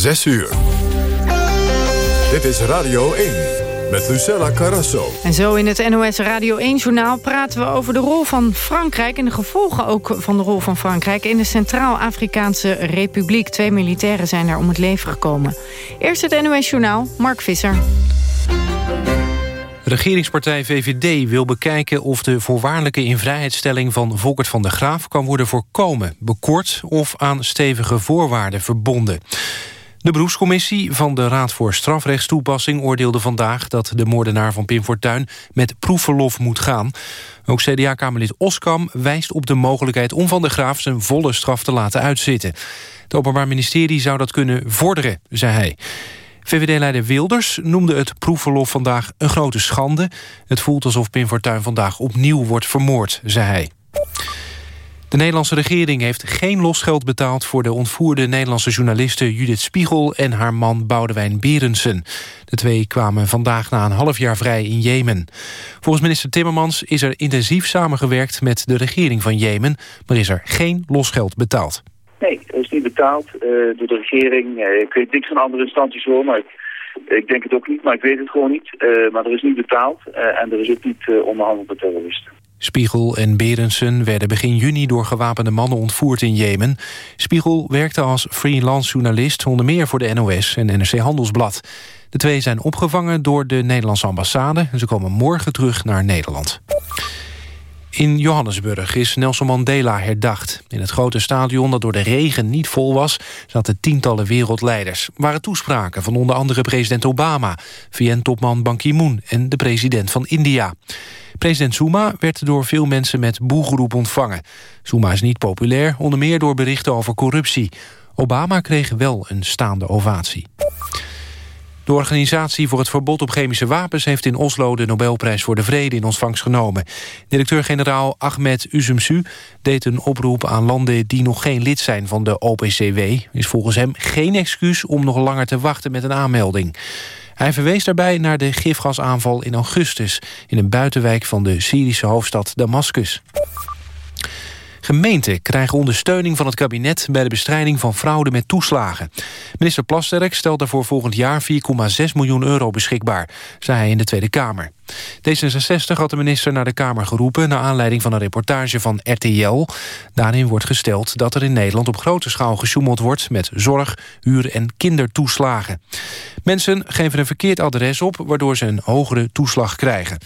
6 uur. Dit is Radio 1 met Lucella Carrasso. En zo in het NOS Radio 1-journaal praten we over de rol van Frankrijk... en de gevolgen ook van de rol van Frankrijk in de Centraal-Afrikaanse Republiek. Twee militairen zijn daar om het leven gekomen. Eerst het NOS-journaal, Mark Visser. Regeringspartij VVD wil bekijken of de voorwaardelijke invrijheidstelling van Volkert van der Graaf kan worden voorkomen, bekort of aan stevige voorwaarden verbonden. De beroepscommissie van de Raad voor Strafrechtstoepassing oordeelde vandaag dat de moordenaar van Pim Fortuyn met proefverlof moet gaan. Ook CDA-kamerlid Oskam wijst op de mogelijkheid om Van der Graaf zijn volle straf te laten uitzitten. Het Openbaar Ministerie zou dat kunnen vorderen, zei hij. VVD-leider Wilders noemde het proefverlof vandaag een grote schande. Het voelt alsof Pim Fortuyn vandaag opnieuw wordt vermoord, zei hij. De Nederlandse regering heeft geen losgeld betaald... voor de ontvoerde Nederlandse journaliste Judith Spiegel... en haar man Boudewijn Berendsen. De twee kwamen vandaag na een half jaar vrij in Jemen. Volgens minister Timmermans is er intensief samengewerkt... met de regering van Jemen, maar is er geen losgeld betaald. Nee, dat is niet betaald uh, door de regering. Uh, ik weet niks van andere instanties hoor, maar ik, denk het ook niet, maar ik weet het gewoon niet. Uh, maar er is niet betaald en er is ook niet onderhandeld met terroristen. Spiegel en Berendsen werden begin juni door gewapende mannen ontvoerd in Jemen. Spiegel werkte als freelance journalist onder meer voor de NOS en NRC Handelsblad. De twee zijn opgevangen door de Nederlandse ambassade en ze komen morgen terug naar Nederland. In Johannesburg is Nelson Mandela herdacht. In het grote stadion dat door de regen niet vol was... zaten tientallen wereldleiders. Er waren toespraken van onder andere president Obama... VN-topman Ban Ki-moon en de president van India. President Zuma werd door veel mensen met boegeroep ontvangen. Zuma is niet populair, onder meer door berichten over corruptie. Obama kreeg wel een staande ovatie. De Organisatie voor het Verbod op Chemische Wapens... heeft in Oslo de Nobelprijs voor de Vrede in ontvangst genomen. Directeur-generaal Ahmed Uzumsu deed een oproep aan landen... die nog geen lid zijn van de OPCW. Is volgens hem geen excuus om nog langer te wachten met een aanmelding. Hij verwees daarbij naar de gifgasaanval in augustus... in een buitenwijk van de Syrische hoofdstad Damascus. Gemeenten krijgen ondersteuning van het kabinet... bij de bestrijding van fraude met toeslagen. Minister Plasterk stelt daarvoor volgend jaar 4,6 miljoen euro beschikbaar... zei hij in de Tweede Kamer. D66 had de minister naar de Kamer geroepen... naar aanleiding van een reportage van RTL. Daarin wordt gesteld dat er in Nederland op grote schaal gesjoemeld wordt... met zorg, huur- en kindertoeslagen. Mensen geven een verkeerd adres op... waardoor ze een hogere toeslag krijgen.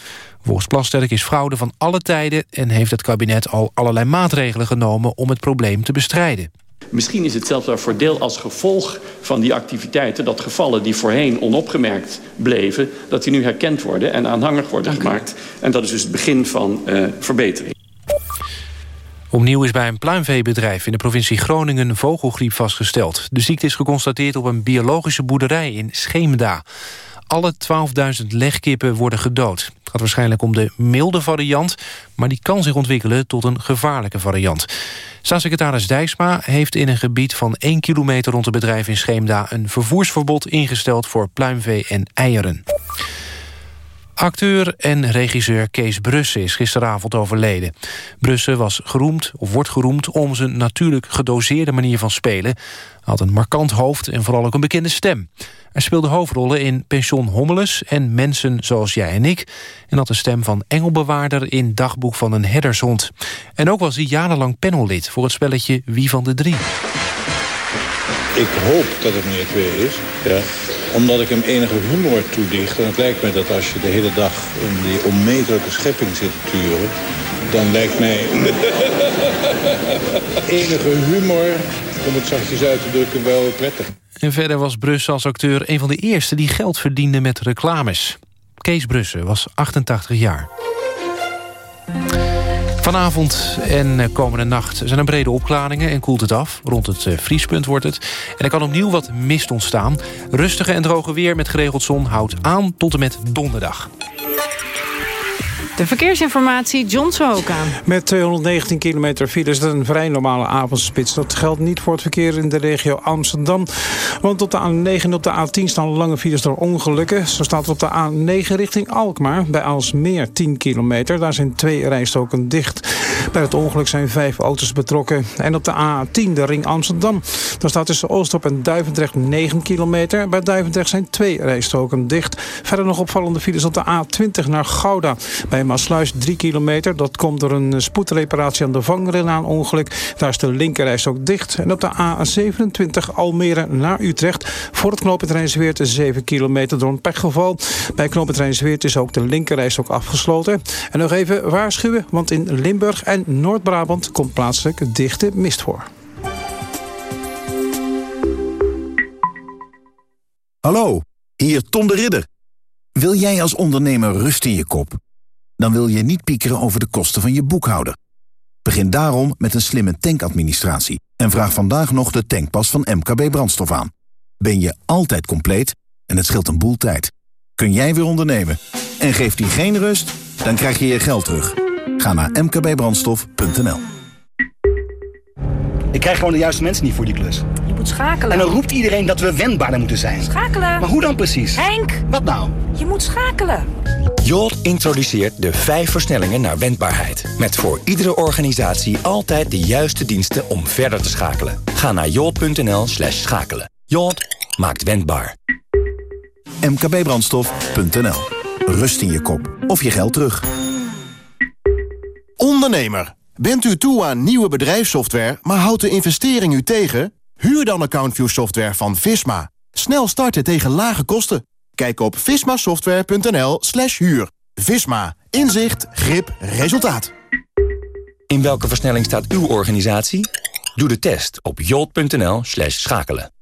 Volgens Plasterk is fraude van alle tijden... en heeft het kabinet al allerlei maatregelen genomen... om het probleem te bestrijden. Misschien is het zelfs wel voordeel als gevolg van die activiteiten... dat gevallen die voorheen onopgemerkt bleven... dat die nu herkend worden en aanhangig worden gemaakt. En dat is dus het begin van uh, verbetering. Opnieuw is bij een pluimveebedrijf in de provincie Groningen vogelgriep vastgesteld. De ziekte is geconstateerd op een biologische boerderij in Scheemda. Alle 12.000 legkippen worden gedood. Het gaat waarschijnlijk om de milde variant... maar die kan zich ontwikkelen tot een gevaarlijke variant. Staatssecretaris Dijksma heeft in een gebied van 1 kilometer... rond het bedrijf in Scheemda een vervoersverbod ingesteld... voor pluimvee en eieren. Acteur en regisseur Kees Brussen is gisteravond overleden. Brussen was geroemd, of wordt geroemd, om zijn natuurlijk gedoseerde manier van spelen. Hij had een markant hoofd en vooral ook een bekende stem. Hij speelde hoofdrollen in Pension Hommeles en Mensen zoals jij en ik... en had de stem van Engelbewaarder in Dagboek van een herdershond. En ook was hij jarenlang panellid voor het spelletje Wie van de Drie. Ik hoop dat het meneer Twee is. Ja. Omdat ik hem enige humor toedicht. En het lijkt mij dat als je de hele dag in die onmetelijke schepping zit te turen... dan lijkt mij enige humor, om het zachtjes uit te drukken, wel prettig. En verder was Brussen als acteur een van de eerste die geld verdiende met reclames. Kees Brussen was 88 jaar. Vanavond en komende nacht zijn er brede opklaringen en koelt het af. Rond het eh, vriespunt wordt het. En er kan opnieuw wat mist ontstaan. Rustige en droge weer met geregeld zon houdt aan tot en met donderdag. De verkeersinformatie, John Sohoka. Met 219 kilometer file is het een vrij normale avondspits. Dat geldt niet voor het verkeer in de regio Amsterdam. Want op de A9 en op de A10 staan lange files door ongelukken. Zo staat op de A9 richting Alkmaar. Bij Alsmeer 10 kilometer. Daar zijn twee rijstoken dicht. Bij het ongeluk zijn vijf auto's betrokken. En op de A10, de ring Amsterdam. Daar staat tussen Oostdorp en Duivendrecht 9 kilometer. Bij Duivendrecht zijn twee rijstroken dicht. Verder nog opvallende files op de A20 naar Gouda. Bij Maasluis 3 kilometer. Dat komt door een spoedreparatie aan de vangrail aan ongeluk. Daar is de linkerrijstrook dicht. En op de A27 Almere naar Utrecht. Voor het knooppunt Rijnsweert 7 kilometer door een pechgeval. Bij knooppunt Rijnsweert is ook de linkerrijstrook afgesloten. En nog even waarschuwen, want in Limburg en Noord-Brabant komt plaatselijk dichte mist voor. Hallo, hier Tom de Ridder. Wil jij als ondernemer rust in je kop? Dan wil je niet piekeren over de kosten van je boekhouder. Begin daarom met een slimme tankadministratie en vraag vandaag nog de tankpas van MKB Brandstof aan. Ben je altijd compleet en het scheelt een boel tijd. Kun jij weer ondernemen en geeft die geen rust, dan krijg je je geld terug. Ga naar mkbbrandstof.nl Ik krijg gewoon de juiste mensen niet voor die klus. Moet schakelen. En dan roept iedereen dat we wendbaarder moeten zijn. Schakelen. Maar hoe dan precies? Henk! Wat nou? Je moet schakelen. Jolt introduceert de vijf versnellingen naar wendbaarheid. Met voor iedere organisatie altijd de juiste diensten om verder te schakelen. Ga naar jolt.nl slash schakelen. Jolt maakt wendbaar. mkbbrandstof.nl Rust in je kop of je geld terug. Ondernemer, bent u toe aan nieuwe bedrijfssoftware, maar houdt de investering u tegen? Huur dan AccountView software van Visma. Snel starten tegen lage kosten. Kijk op vismasoftware.nl slash huur. Visma. Inzicht, grip, resultaat. In welke versnelling staat uw organisatie? Doe de test op jolt.nl slash schakelen.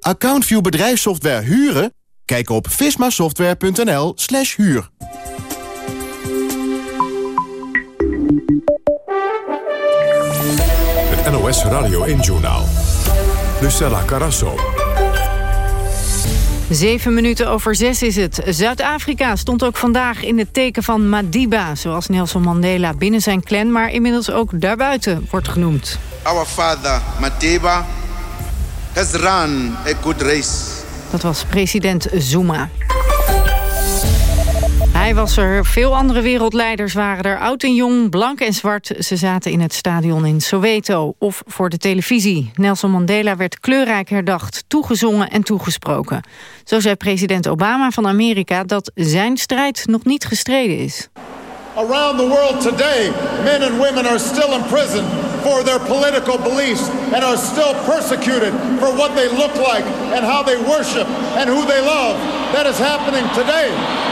AccountView bedrijfssoftware huren? Kijk op vismasoftware.nl slash huur. Het NOS Radio 1-journaal. Lucella Carasso. Zeven minuten over zes is het. Zuid-Afrika stond ook vandaag in het teken van Madiba... zoals Nelson Mandela binnen zijn clan... maar inmiddels ook daarbuiten wordt genoemd. Our father Madiba has run a good race. Dat was president Zuma. Hij was er. Veel andere wereldleiders waren er. Oud en jong, blank en zwart. Ze zaten in het stadion in Soweto of voor de televisie. Nelson Mandela werd kleurrijk herdacht, toegezongen en toegesproken. Zo zei president Obama van Amerika dat zijn strijd nog niet gestreden is. Around the world today, men and women are still in prison for their political beliefs and are still persecuted for what they look like and how they worship and who they love. That is happening today.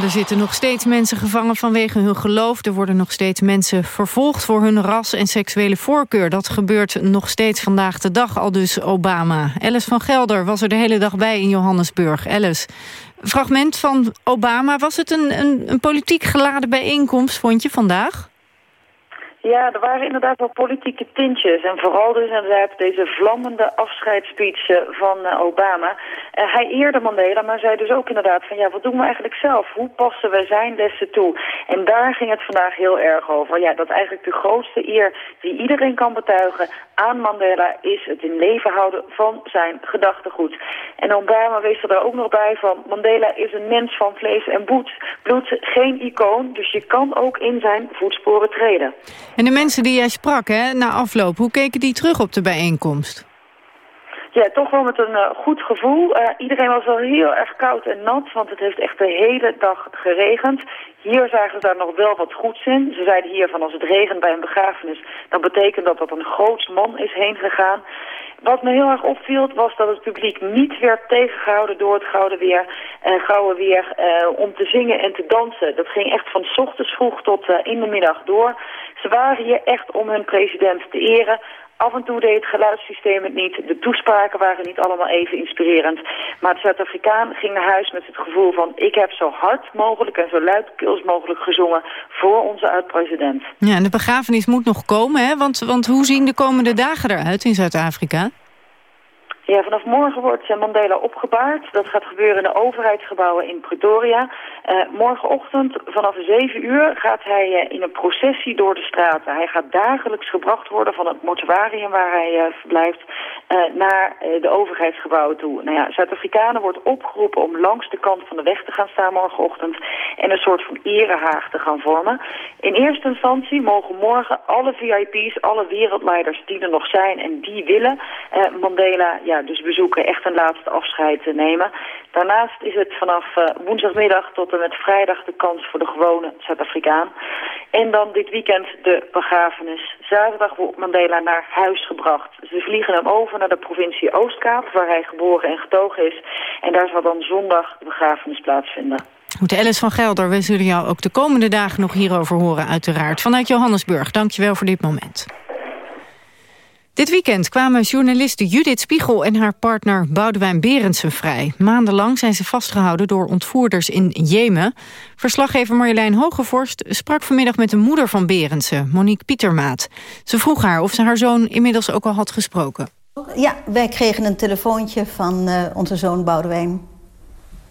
Er zitten nog steeds mensen gevangen vanwege hun geloof. Er worden nog steeds mensen vervolgd voor hun ras en seksuele voorkeur. Dat gebeurt nog steeds vandaag de dag, al dus Obama. Alice van Gelder was er de hele dag bij in Johannesburg. Alice, fragment van Obama. Was het een, een, een politiek geladen bijeenkomst, vond je, vandaag? Ja, er waren inderdaad wel politieke tintjes. En vooral dus inderdaad deze vlammende afscheidsspeech eh, van uh, Obama. Hij eerde Mandela, maar zei dus ook inderdaad van... ja, wat doen we eigenlijk zelf? Hoe passen we zijn lessen toe? En daar ging het vandaag heel erg over. Ja, dat eigenlijk de grootste eer die iedereen kan betuigen aan Mandela... is het in leven houden van zijn gedachtegoed. En Obama wees er daar ook nog bij van... Mandela is een mens van vlees en bloed, bloed geen icoon. Dus je kan ook in zijn voetsporen treden. En de mensen die jij sprak hè, na afloop, hoe keken die terug op de bijeenkomst? Ja, toch wel met een uh, goed gevoel. Uh, iedereen was wel heel erg koud en nat, want het heeft echt de hele dag geregend. Hier zagen ze daar nog wel wat goeds in. Ze zeiden hier van als het regent bij een begrafenis, dan betekent dat dat een groots man is heen gegaan. Wat me heel erg opviel was dat het publiek niet werd tegengehouden door het gouden weer en gouden weer uh, om te zingen en te dansen. Dat ging echt van s ochtends vroeg tot uh, in de middag door. Ze waren hier echt om hun president te eren. Af en toe deed het geluidssysteem het niet. De toespraken waren niet allemaal even inspirerend. Maar de Zuid-Afrikaan ging naar huis met het gevoel van... ik heb zo hard mogelijk en zo luidkeels mogelijk gezongen... voor onze oud-president. Ja, en de begrafenis moet nog komen, hè? Want, want hoe zien de komende dagen eruit in Zuid-Afrika? Ja, vanaf morgen wordt Mandela opgebaard. Dat gaat gebeuren in de overheidsgebouwen in Pretoria. Morgenochtend vanaf 7 uur gaat hij in een processie door de straten. Hij gaat dagelijks gebracht worden van het mortuarium waar hij verblijft naar de overheidsgebouwen toe. Nou ja, Zuid-Afrikanen wordt opgeroepen om langs de kant van de weg te gaan staan morgenochtend en een soort van erehaag te gaan vormen. In eerste instantie mogen morgen alle VIP's, alle wereldleiders die er nog zijn en die willen Mandela ja, dus bezoeken, echt een laatste afscheid te nemen. Daarnaast is het vanaf uh, woensdagmiddag tot met vrijdag de kans voor de gewone Zuid-Afrikaan. En dan dit weekend de begrafenis. Zaterdag wordt Mandela naar huis gebracht. Ze vliegen hem over naar de provincie Oostkaap, waar hij geboren en getogen is. En daar zal dan zondag de begrafenis plaatsvinden. Goed, Alice van Gelder, we zullen jou ook de komende dagen nog hierover horen uiteraard. Vanuit Johannesburg, dankjewel voor dit moment. Dit weekend kwamen journaliste Judith Spiegel en haar partner Boudewijn Berendsen vrij. Maandenlang zijn ze vastgehouden door ontvoerders in Jemen. Verslaggever Marjolein Hogevorst sprak vanmiddag met de moeder van Berendsen, Monique Pietermaat. Ze vroeg haar of ze haar zoon inmiddels ook al had gesproken. Ja, wij kregen een telefoontje van uh, onze zoon Boudewijn.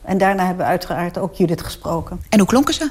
En daarna hebben we uiteraard ook Judith gesproken. En hoe klonken ze?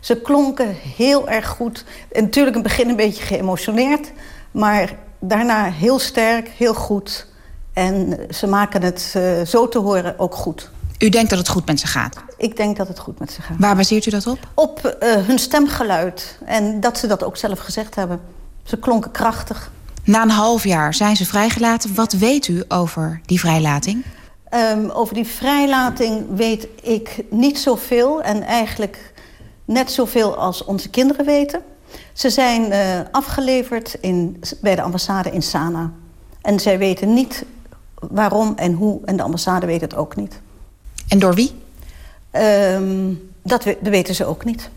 Ze klonken heel erg goed. En natuurlijk in het begin een beetje geëmotioneerd. Maar daarna heel sterk, heel goed. En ze maken het uh, zo te horen ook goed. U denkt dat het goed met ze gaat? Ik denk dat het goed met ze gaat. Waar baseert u dat op? Op uh, hun stemgeluid. En dat ze dat ook zelf gezegd hebben. Ze klonken krachtig. Na een half jaar zijn ze vrijgelaten. Wat weet u over die vrijlating? Um, over die vrijlating weet ik niet zoveel. En eigenlijk net zoveel als onze kinderen weten. Ze zijn uh, afgeleverd in, bij de ambassade in Sanaa. En zij weten niet waarom en hoe. En de ambassade weet het ook niet. En door wie? Um, dat, we, dat weten ze ook niet.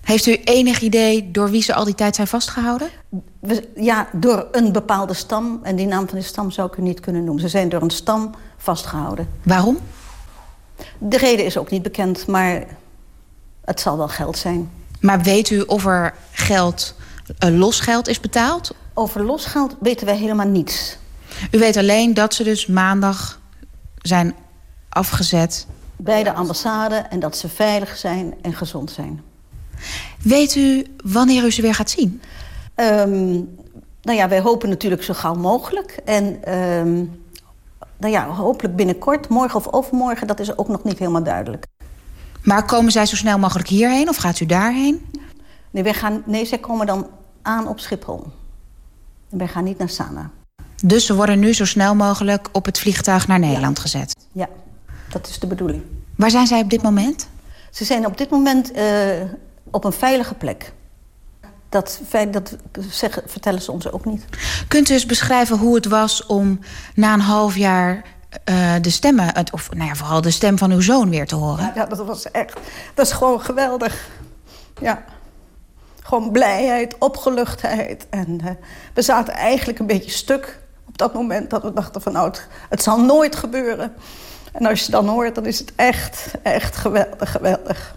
Heeft u enig idee door wie ze al die tijd zijn vastgehouden? We, ja, door een bepaalde stam. En die naam van die stam zou ik u niet kunnen noemen. Ze zijn door een stam vastgehouden. Waarom? De reden is ook niet bekend, maar het zal wel geld zijn. Maar weet u of er geld, uh, losgeld is betaald? Over losgeld weten wij helemaal niets. U weet alleen dat ze dus maandag zijn afgezet... Bij de ambassade en dat ze veilig zijn en gezond zijn. Weet u wanneer u ze weer gaat zien? Um, nou ja, wij hopen natuurlijk zo gauw mogelijk. En um, nou ja, hopelijk binnenkort, morgen of overmorgen... dat is ook nog niet helemaal duidelijk. Maar komen zij zo snel mogelijk hierheen of gaat u daarheen? Nee, wij gaan, nee zij komen dan aan op Schiphol. En wij gaan niet naar Sana. Dus ze worden nu zo snel mogelijk op het vliegtuig naar Nederland ja. gezet? Ja, dat is de bedoeling. Waar zijn zij op dit moment? Ze zijn op dit moment uh, op een veilige plek. Dat, dat zeggen, vertellen ze ons ook niet. Kunt u eens beschrijven hoe het was om na een half jaar uh, de stemmen, of nou ja, vooral de stem van uw zoon weer te horen? Ja, dat was echt, dat is gewoon geweldig. Ja, gewoon blijheid, opgeluchtheid. En uh, we zaten eigenlijk een beetje stuk op dat moment dat we dachten van nou, het, het zal nooit gebeuren. En als je dan hoort, dan is het echt, echt geweldig, geweldig.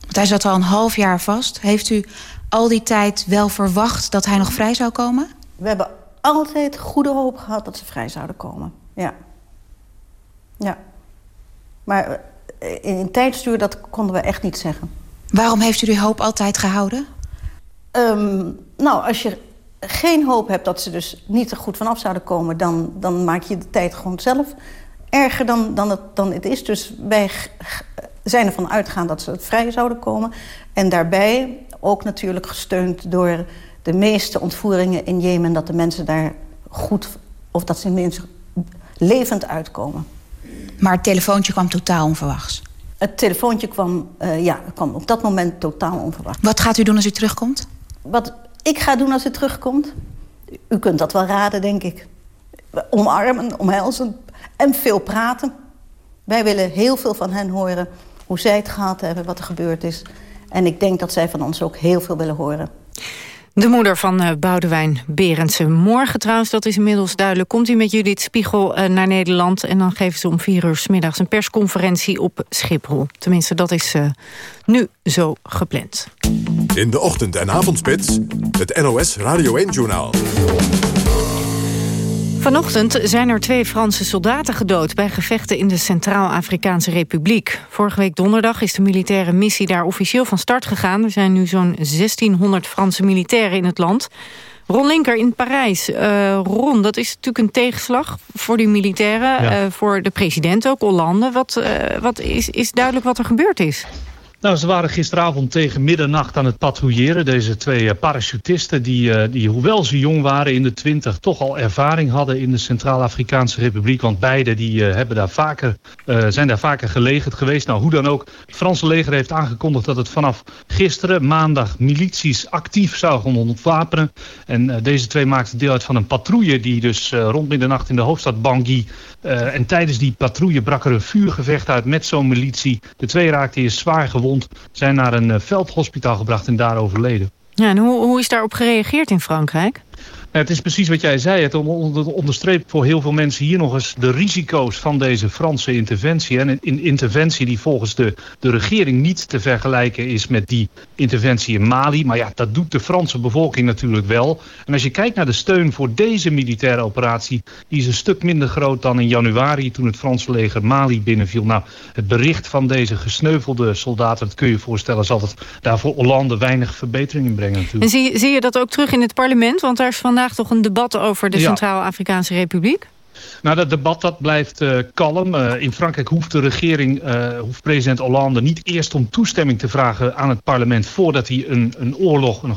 Want hij zat al een half jaar vast. Heeft u al die tijd wel verwacht dat hij nog vrij zou komen? We hebben altijd goede hoop gehad dat ze vrij zouden komen. Ja. Ja. Maar in een tijdstuur, dat konden we echt niet zeggen. Waarom heeft u die hoop altijd gehouden? Um, nou, als je geen hoop hebt dat ze dus niet er goed vanaf zouden komen... dan, dan maak je de tijd gewoon zelf erger dan, dan, het, dan het is. Dus wij zijn ervan uitgaan dat ze het vrij zouden komen. En daarbij ook natuurlijk gesteund door de meeste ontvoeringen in Jemen... dat de mensen daar goed, of dat ze mensen levend uitkomen. Maar het telefoontje kwam totaal onverwachts? Het telefoontje kwam, uh, ja, kwam op dat moment totaal onverwachts. Wat gaat u doen als u terugkomt? Wat ik ga doen als u terugkomt? U kunt dat wel raden, denk ik. Omarmen, omhelzen en veel praten. Wij willen heel veel van hen horen. Hoe zij het gehad hebben, wat er gebeurd is. En ik denk dat zij van ons ook heel veel willen horen. De moeder van uh, Boudewijn Berendsen. Morgen trouwens, dat is inmiddels duidelijk... komt hij met Judith Spiegel uh, naar Nederland... en dan geven ze om vier uur s middags een persconferentie op Schiphol. Tenminste, dat is uh, nu zo gepland. In de ochtend- en avondspits, het NOS Radio 1-journaal. Vanochtend zijn er twee Franse soldaten gedood... bij gevechten in de Centraal-Afrikaanse Republiek. Vorige week donderdag is de militaire missie daar officieel van start gegaan. Er zijn nu zo'n 1600 Franse militairen in het land. Ron Linker in Parijs. Uh, Ron, dat is natuurlijk een tegenslag voor die militairen... Ja. Uh, voor de president ook, Hollande. Wat, uh, wat is, is duidelijk wat er gebeurd is? Nou, ze waren gisteravond tegen middernacht aan het patrouilleren. Deze twee uh, parachutisten die, uh, die, hoewel ze jong waren in de twintig... toch al ervaring hadden in de Centraal-Afrikaanse Republiek. Want beide die, uh, hebben daar vaker, zijn daar vaker gelegerd geweest. Nou, hoe dan ook. Het Franse leger heeft aangekondigd dat het vanaf gisteren, maandag... milities actief zou gaan ontwapenen. En deze twee maakten deel uit van een patrouille... die dus rond middernacht in de hoofdstad Bangui... en tijdens die patrouille brak er een vuurgevecht uit met zo'n militie. De twee raakten hier zwaar gewond zijn naar een veldhospitaal gebracht en daar overleden. Ja, en hoe, hoe is daarop gereageerd in Frankrijk? Het is precies wat jij zei. Het onderstreept voor heel veel mensen hier nog eens de risico's van deze Franse interventie. En een interventie die volgens de, de regering niet te vergelijken is met die interventie in Mali. Maar ja, dat doet de Franse bevolking natuurlijk wel. En als je kijkt naar de steun voor deze militaire operatie, die is een stuk minder groot dan in januari toen het Franse leger Mali binnenviel. Nou, het bericht van deze gesneuvelde soldaten, dat kun je je voorstellen, zal het daar voor Hollande weinig verbetering in brengen natuurlijk. En zie, zie je dat ook terug in het parlement? Want daar is vandaag toch een debat over de. Centraal-Afrikaanse Republiek? Nou, dat debat dat blijft uh, kalm. Uh, in Frankrijk hoeft de regering, uh, hoeft president Hollande niet eerst om toestemming te vragen aan het parlement voordat hij een, een oorlog, een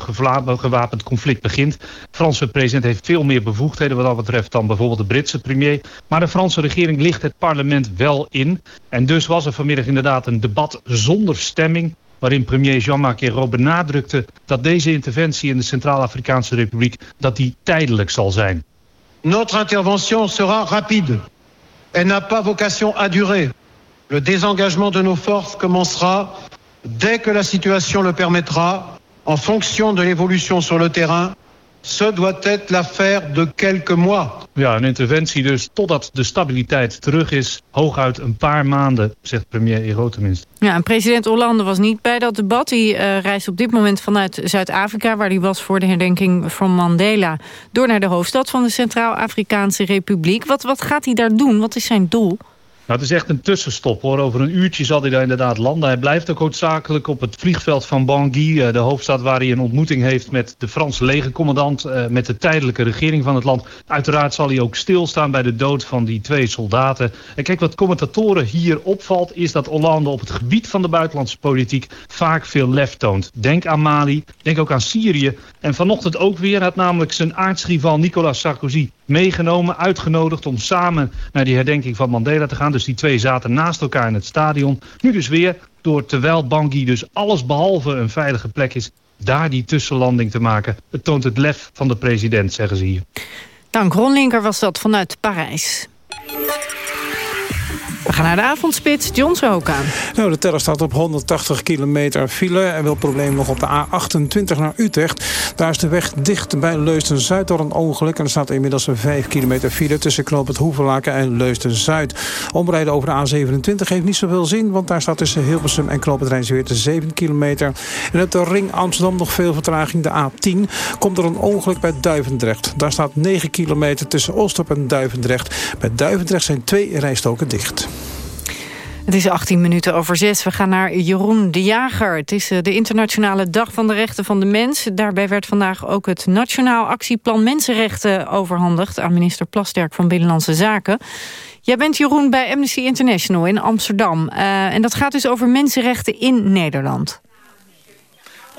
gewapend conflict begint. De Franse president heeft veel meer bevoegdheden wat dat betreft dan bijvoorbeeld de Britse premier. Maar de Franse regering ligt het parlement wel in. En dus was er vanmiddag inderdaad een debat zonder stemming waarin premier Jean-Marc Ayrault benadrukte dat deze interventie in de Centraal-Afrikaanse Republiek dat die tijdelijk. Notre intervention sera rapide. Elle n'a pas vocation à durer. Le désengagement de nos forces commencera dès que la situation le permettra, en fonction de l'évolution sur le terrain. Ce doit être l'affaire de quelques mois. Ja, een interventie dus totdat de stabiliteit terug is. Hooguit een paar maanden, zegt premier Ayrault tenminste. Ja, en president Hollande was niet bij dat debat. Hij uh, reist op dit moment vanuit Zuid-Afrika... waar hij was voor de herdenking van Mandela... door naar de hoofdstad van de Centraal-Afrikaanse Republiek. Wat, wat gaat hij daar doen? Wat is zijn doel? Nou, het is echt een tussenstop hoor. Over een uurtje zal hij daar inderdaad landen. Hij blijft ook hoofdzakelijk op het vliegveld van Bangui, de hoofdstad waar hij een ontmoeting heeft met de Franse legercommandant, met de tijdelijke regering van het land. Uiteraard zal hij ook stilstaan bij de dood van die twee soldaten. En kijk, wat commentatoren hier opvalt, is dat Hollande op het gebied van de buitenlandse politiek vaak veel lef toont. Denk aan Mali, denk ook aan Syrië. En vanochtend ook weer had namelijk zijn aartsrival Nicolas Sarkozy meegenomen, uitgenodigd om samen naar die herdenking van Mandela te gaan. Dus die twee zaten naast elkaar in het stadion. Nu dus weer, door terwijl Bangui dus alles behalve een veilige plek is, daar die tussenlanding te maken. Het toont het lef van de president, zeggen ze hier. Dank, Ron Linker was dat vanuit Parijs. We gaan naar de avondspits. John Zoka. Nou, de teller staat op 180 kilometer file. En wel probleem nog op de A28 naar Utrecht. Daar is de weg dicht bij Leusden-Zuid door een ongeluk. En er staat inmiddels een 5 kilometer file tussen Knoop het en Leusden-Zuid. Omrijden over de A27 heeft niet zoveel zin. Want daar staat tussen Hilversum en Knoop het Rijnsweer 7 kilometer. En op de ring Amsterdam nog veel vertraging. De A10 komt er een ongeluk bij Duivendrecht. Daar staat 9 kilometer tussen Oostop en Duivendrecht. Bij Duivendrecht zijn twee rijstoken dicht. Het is 18 minuten over 6. We gaan naar Jeroen de Jager. Het is de internationale dag van de rechten van de mens. Daarbij werd vandaag ook het Nationaal Actieplan Mensenrechten overhandigd... aan minister Plasterk van Binnenlandse Zaken. Jij bent Jeroen bij Amnesty International in Amsterdam. Uh, en dat gaat dus over mensenrechten in Nederland.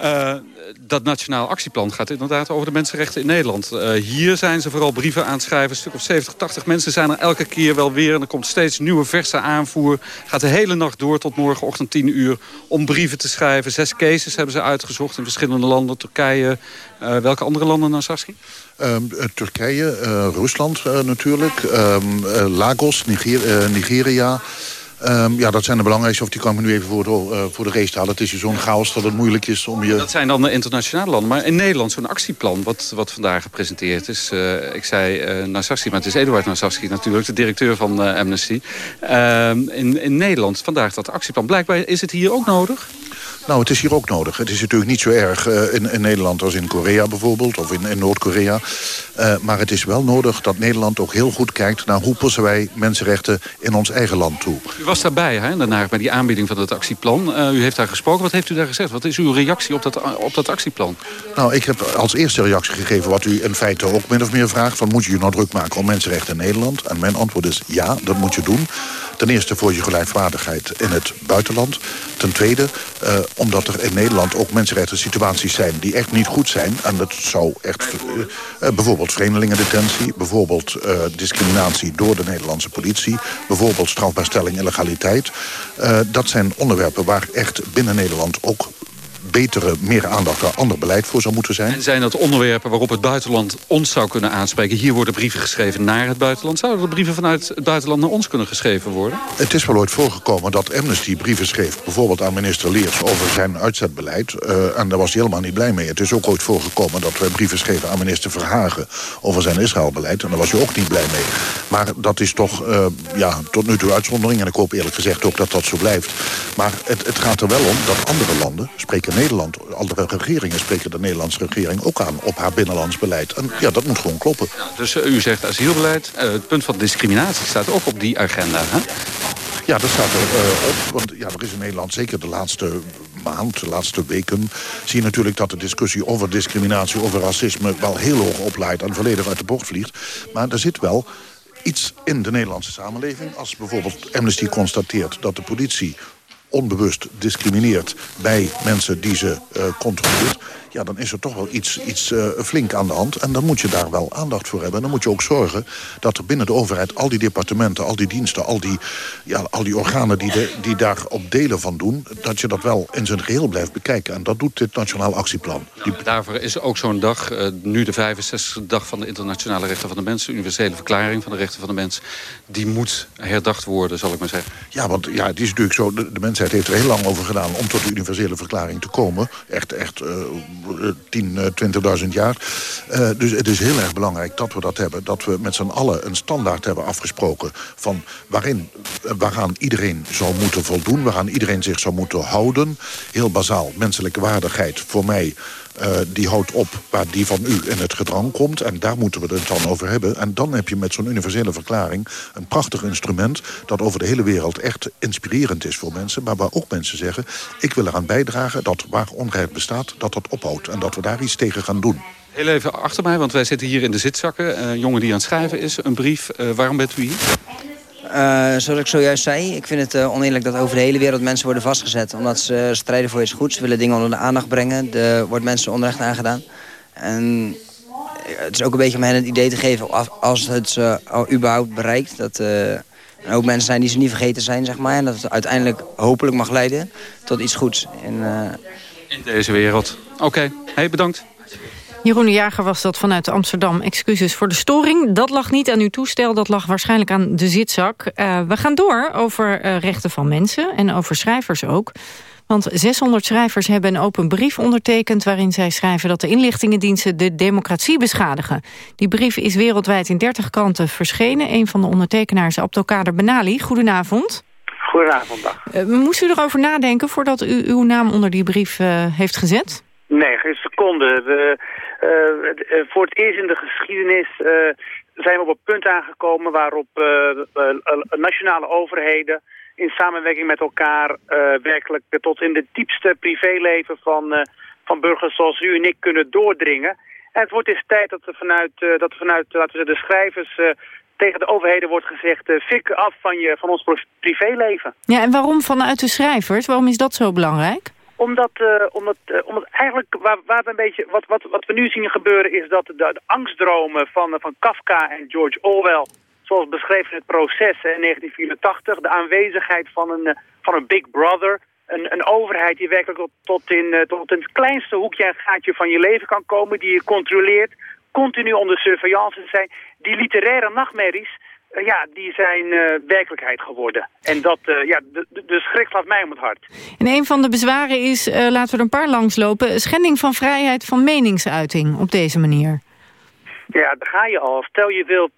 Uh, dat Nationaal Actieplan gaat inderdaad over de mensenrechten in Nederland. Uh, hier zijn ze vooral brieven aan het schrijven. Een stuk of 70, 80 mensen zijn er elke keer wel weer. En er komt steeds nieuwe verse aanvoer. Gaat de hele nacht door tot morgenochtend 10 uur om brieven te schrijven. Zes cases hebben ze uitgezocht in verschillende landen. Turkije. Uh, welke andere landen, Nasaski? Um, Turkije, Rusland natuurlijk. Um, Lagos, Niger Nigeria... Um, ja, dat zijn de belangrijkste. Of die me nu even voor de, uh, voor de geest halen. Het is zo'n chaos dat het moeilijk is om je... Dat zijn dan de internationale landen. Maar in Nederland zo'n actieplan wat, wat vandaag gepresenteerd is. Uh, ik zei uh, Nassassi, maar het is Eduard Nassassi natuurlijk. De directeur van Amnesty. in, in Nederland vandaag dat actieplan. Blijkbaar is het hier ook nodig? Nou, het is hier ook nodig. Het is natuurlijk niet zo erg uh, in, in, Nederland als in Korea bijvoorbeeld... of in, in Noord-Korea. Uh, maar het is wel nodig dat Nederland ook heel goed kijkt... naar hoe passen wij mensenrechten in ons eigen land toe. U was daarbij, hè, daarna bij die aanbieding van het actieplan. Uh, u heeft daar gesproken. Wat heeft u daar gezegd? Wat is uw reactie op dat, op dat actieplan? Nou, ik heb als eerste reactie gegeven wat u in feite ook min of meer vraagt... van moet je je nou druk maken om mensenrechten in Nederland? En mijn antwoord is ja, dat moet je doen. Ten eerste voor je gelijkwaardigheid in het buitenland. Ten tweede, uh, omdat er in Nederland ook mensenrechten situaties zijn... die echt niet goed zijn. En dat zou echt uh, bijvoorbeeld vreemdelingendetentie... bijvoorbeeld discriminatie door de Nederlandse politie... bijvoorbeeld strafbaarstelling illegaliteit. dat zijn onderwerpen waar echt binnen Nederland ook betere, meer aandacht aan ander beleid voor zou moeten zijn. En zijn dat onderwerpen waarop het buitenland ons zou kunnen aanspreken? Hier worden brieven geschreven naar het buitenland. Zouden er brieven vanuit het buitenland naar ons kunnen geschreven worden? Het is wel ooit voorgekomen dat Amnesty brieven schreef... bijvoorbeeld aan minister Leers over zijn uitzetbeleid. Uh, en daar was hij helemaal niet blij mee. Het is ook ooit voorgekomen dat wij brieven schreven aan minister Verhagen... over zijn Israëlbeleid. En daar was hij ook niet blij mee. Maar dat is toch uh, ja, tot nu toe uitzondering. En ik hoop eerlijk gezegd ook dat dat zo blijft. Maar het, het gaat er wel om dat andere landen spreken Nederland, andere regeringen spreken de Nederlandse regering ook aan op haar binnenlands beleid. En ja, dat moet gewoon kloppen. dus uh, u zegt asielbeleid, uh, het punt van discriminatie staat ook op die agenda, hè? Ja, dat staat er uh, op. Want ja, er is in Nederland zeker de laatste maand, de laatste weken... zie je natuurlijk dat de discussie over discriminatie, over racisme... wel heel hoog opleidt en volledig uit de bocht vliegt. Maar er zit wel iets in de Nederlandse samenleving. Als bijvoorbeeld Amnesty constateert dat de politie onbewust discrimineert bij mensen die ze uh, controleert... ja, dan is er toch wel iets, iets uh, flink aan de hand. En dan moet je daar wel aandacht voor hebben. En dan moet je ook zorgen dat er binnen de overheid... al die departementen, al die diensten, al die, ja, al die organen... Die, de, die daar op delen van doen... dat je dat wel in zijn geheel blijft bekijken. En dat doet dit Nationaal Actieplan. Die... daarvoor is ook zo'n dag, uh, nu de 65e dag van de internationale rechten van de mens... de universele verklaring van de rechten van de mens... die moet herdacht worden, zal ik maar zeggen. Ja, want ja, het is natuurlijk zo... de, de mensheid heeft er heel lang over gedaan om tot de universele verklaring te komen. Echt, echt uh, 10, uh, 20.000 jaar. Uh, dus het is heel erg belangrijk dat we dat hebben. Dat we met z'n allen een standaard hebben afgesproken... van waarin, uh, waaraan iedereen zou moeten voldoen... waaraan iedereen zich zou moeten houden. Heel bazaal, menselijke waardigheid voor mij... Uh, die houdt op waar die van u in het gedrang komt. En daar moeten we het dan over hebben. En dan heb je met zo'n universele verklaring een prachtig instrument... dat over de hele wereld echt inspirerend is voor mensen. Maar waar ook mensen zeggen, ik wil eraan bijdragen... dat waar onrecht bestaat, dat dat ophoudt. En dat we daar iets tegen gaan doen. Heel even achter mij, want wij zitten hier in de zitzakken. Een uh, jongen die aan het schrijven is, een brief. Uh, waarom bent u hier? Uh, zoals ik zojuist zei, ik vind het uh, oneerlijk dat over de hele wereld mensen worden vastgezet. Omdat ze strijden voor iets goeds, ze willen dingen onder de aandacht brengen. Er wordt mensen onrecht aangedaan. En het is ook een beetje om hen het idee te geven, als het ze uh, überhaupt bereikt... dat er ook mensen zijn die ze niet vergeten zijn, zeg maar. En dat het uiteindelijk hopelijk mag leiden tot iets goeds. In, in deze wereld. Oké, okay. hey, bedankt. Jeroen de Jager was dat vanuit Amsterdam. Excuses voor de storing. Dat lag niet aan uw toestel, dat lag waarschijnlijk aan de zitzak. Uh, we gaan door over uh, rechten van mensen en over schrijvers ook. Want 600 schrijvers hebben een open brief ondertekend... waarin zij schrijven dat de inlichtingendiensten de democratie beschadigen. Die brief is wereldwijd in 30 kranten verschenen. Een van de ondertekenaars Abdelkader Benali. Goedenavond. Goedenavond, dag. Uh, moest u erover nadenken voordat u uw naam onder die brief heeft gezet? Nee, geen seconde. We, voor het eerst in de geschiedenis uh, zijn we op een punt aangekomen waarop nationale overheden in samenwerking met elkaar werkelijk tot in de diepste privéleven van, van burgers zoals u en ik kunnen doordringen. En het wordt eens tijd dat er vanuit, dat vanuit laten we de schrijvers tegen de overheden wordt gezegd... fik af van, je, van ons privéleven. Ja, en waarom vanuit de schrijvers? Waarom is dat zo belangrijk? Omdat, uh, omdat, uh, omdat eigenlijk waar, waar we een beetje, wat, wat, wat we nu zien gebeuren is dat de, angstdromen van, van Kafka en George Orwell, zoals beschreven in het proces in 1984, de aanwezigheid van een, van een big brother, een, een overheid die werkelijk tot in, tot in het kleinste hoekje en gaatje van je leven kan komen, die je controleert, continu onder surveillance zijn, die literaire nachtmerries, ja, die zijn uh, werkelijkheid geworden. En dat, uh, ja, de, de schrik slaat mij om het hart. En een van de bezwaren is, laten we er een paar langslopen... schending van vrijheid van meningsuiting op deze manier. Ja, daar ga je al. Stel je wilt,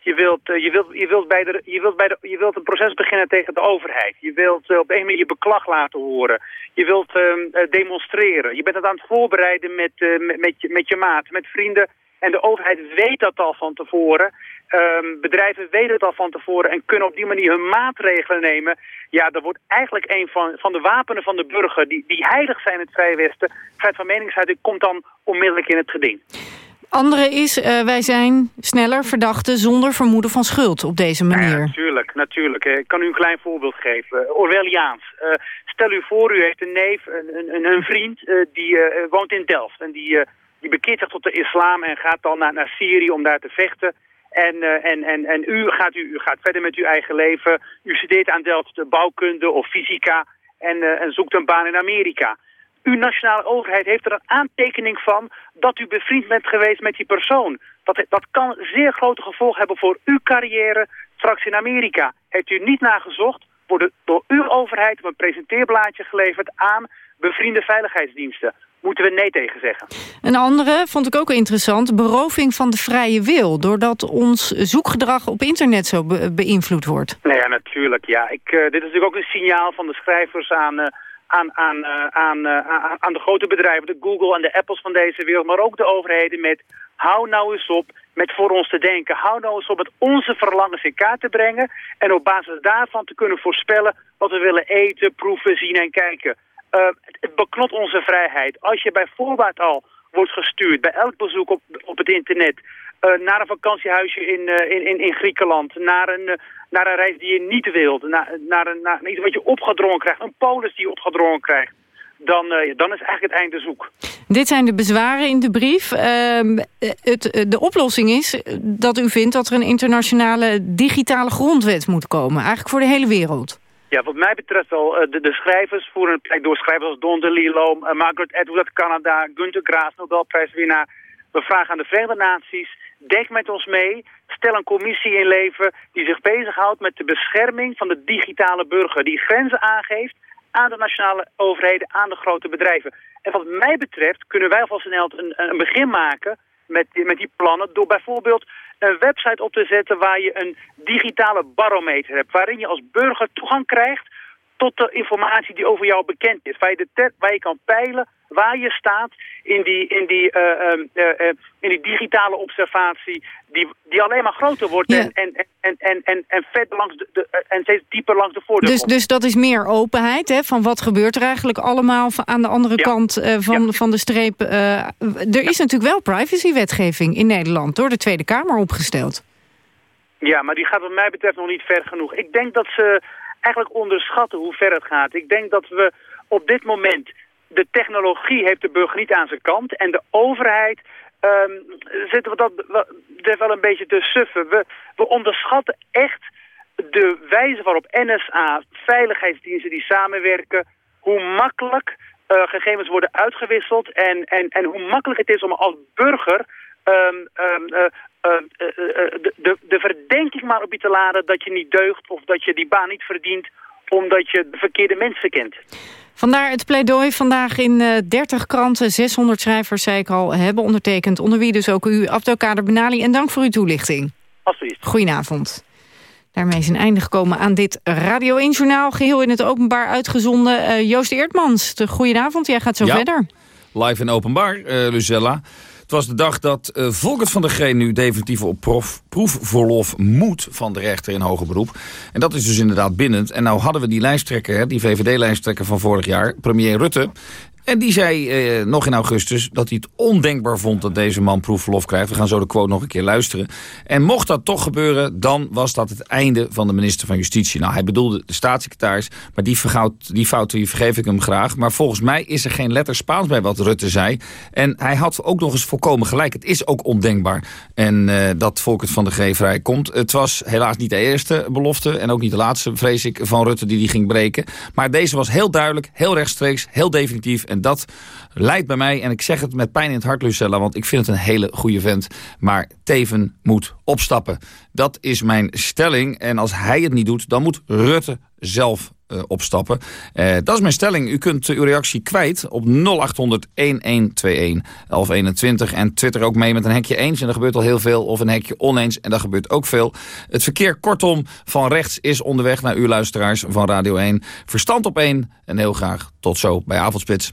Je wilt, je, wilt, je, wilt bij de, je, wilt bij de, je wilt een proces beginnen tegen de overheid. Je wilt op een manier je beklag laten horen. Je wilt ehm, demonstreren. Je bent het aan het voorbereiden met, met, met, je, met je maat, met vrienden. En de overheid weet dat al van tevoren. Um, bedrijven weten het al van tevoren en kunnen op die manier hun maatregelen nemen. Ja, dat wordt eigenlijk een van, van de wapenen van de burger die, die heilig zijn in het Vrije Westen. Vrijheid van meningsuiting komt dan onmiddellijk in het geding. Andere is, uh, wij zijn sneller verdachten zonder vermoeden van schuld op deze manier. Ja, natuurlijk, natuurlijk. Ik kan u een klein voorbeeld geven. Orwelliaans. Uh, stel u voor, u heeft een neef, een, een, een vriend, uh, die woont in Delft. En die, die bekeert zich tot de islam en gaat dan naar, naar Syrië om daar te vechten. En, uh, en, en, en u, gaat, u, u gaat verder met uw eigen leven. U studeert aan Delft bouwkunde of fysica en, uh, en zoekt een baan in Amerika. Uw nationale overheid heeft er een aantekening van dat u bevriend bent geweest met die persoon. Dat, dat kan zeer grote gevolgen hebben voor uw carrière straks in Amerika. Heeft u niet nagezocht, wordt door uw overheid een presenteerblaadje geleverd aan bevriende veiligheidsdiensten moeten we nee tegen zeggen. Een andere vond ik ook interessant, beroving van de vrije wil... doordat ons zoekgedrag op internet zo beïnvloed wordt. Nou ja, natuurlijk. Ja. Ik, uh, dit is natuurlijk ook een signaal van de schrijvers aan... Uh, aan, aan, uh, aan, aan de grote bedrijven, de Google en de Apples van deze wereld... maar ook de overheden met hou nou eens op met voor ons te denken. Hou nou eens op met onze verlangens in kaart te brengen... en op basis daarvan te kunnen voorspellen wat we willen eten, proeven, zien en kijken. Uh, het beknot onze vrijheid. Als je bij voorbaat al wordt gestuurd bij elk bezoek op, op het internet... Uh, naar een vakantiehuisje in, uh, in, in, in, Griekenland, naar een, naar een reis die je niet wilt... naar, naar, een, naar iets wat je opgedrongen krijgt, een polis die je opgedrongen krijgt... Dan, dan is eigenlijk het einde zoek. Dit zijn de bezwaren in de brief. Ehm, het, de oplossing is dat u vindt dat er een internationale digitale grondwet moet komen. Eigenlijk voor de hele wereld. Ja, wat mij betreft wel, eh, de, schrijvers voeren een plek door schrijvers als Don DeLillo, uh, Margaret Atwood uit Canada, Günter Graas, Nobelprijswinnaar. We vragen aan de Verenigde Naties, denk met ons mee, stel een commissie in leven die zich bezighoudt met de bescherming van de digitale burger. Die grenzen aangeeft aan de nationale overheden, aan de grote bedrijven. En wat mij betreft kunnen wij in Nederland een, een begin maken met, met die plannen door bijvoorbeeld een website op te zetten waar je een digitale barometer hebt. Waarin je als burger toegang krijgt tot de informatie die over jou bekend is. Waar je, de waar je kan peilen waar je staat in die, in die, uh, uh, in die digitale observatie die, die alleen maar groter wordt en, en, en, en, en, en verder langs de, de, en steeds dieper langs de voordeur dus, Dus dat is meer openheid, hè, van wat gebeurt er eigenlijk allemaal aan de andere ja. kant van, ja. van de streep. er is natuurlijk wel privacywetgeving in Nederland door de Tweede Kamer opgesteld. Ja, maar die gaat wat mij betreft nog niet ver genoeg. Ik denk dat ze eigenlijk onderschatten hoe ver het gaat. Ik denk dat we op dit moment de technologie heeft de burger niet aan zijn kant. En de overheid um, zitten we dat wel een beetje te suffen. We, we onderschatten echt de wijze waarop NSA, veiligheidsdiensten die samenwerken... hoe makkelijk uh, gegevens worden uitgewisseld... En, en, en hoe makkelijk het is om als burger um, um, uh, uh, de, de, de verdenking maar op je te laden... dat je niet deugt of dat je die baan niet verdient... omdat je de verkeerde mensen kent. Vandaar het pleidooi vandaag in uh, 30 kranten. 600 schrijvers, zei ik al, hebben ondertekend. Onder wie dus ook u, Abdelkader Benali. En dank voor uw toelichting. Alsjeblieft. Goedenavond. Daarmee is een einde gekomen aan dit Radio 1-journaal. Geheel in het openbaar uitgezonden. Uh, Joost Eertmans, goedenavond. Jij gaat zo ja, verder. Live en openbaar, uh, Lucella. Het was de dag dat uh, Volkert van der Green nu definitief op prof, proefverlof moet van de rechter in hoger beroep. En dat is dus inderdaad bindend. En nou hadden we die lijsttrekker, die VVD-lijsttrekker van vorig jaar, premier Rutte. En die zei eh, nog in augustus dat hij het ondenkbaar vond dat deze man proefverlof krijgt. We gaan zo de quote nog een keer luisteren. En mocht dat toch gebeuren, dan was dat het einde van de minister van Justitie. Nou, hij bedoelde de staatssecretaris, maar die, vergoud, die fout die vergeef ik hem graag. Maar volgens mij is er geen letter Spaans bij wat Rutte zei. En hij had ook nog eens volkomen gelijk. Het is ook ondenkbaar. En uh, dat Volkert van de G vrij komt. Het was helaas niet de eerste belofte en ook niet de laatste, vrees ik, van Rutte die die ging breken. Maar deze was heel duidelijk, heel rechtstreeks, heel definitief. Dat leidt bij mij, en ik zeg het met pijn in het hart, Lucella... want ik vind het een hele goede vent, maar Teven moet opstappen. Dat is mijn stelling. En als hij het niet doet, dan moet Rutte zelf uh, opstappen. Uh, dat is mijn stelling. U kunt uw reactie kwijt op 0800 1121 1121. En twitter ook mee met een hekje eens en er gebeurt al heel veel. Of een hekje oneens en daar gebeurt ook veel. Het verkeer kortom van rechts is onderweg naar uw luisteraars van Radio 1. Verstand op 1 en heel graag tot zo bij Avondspits.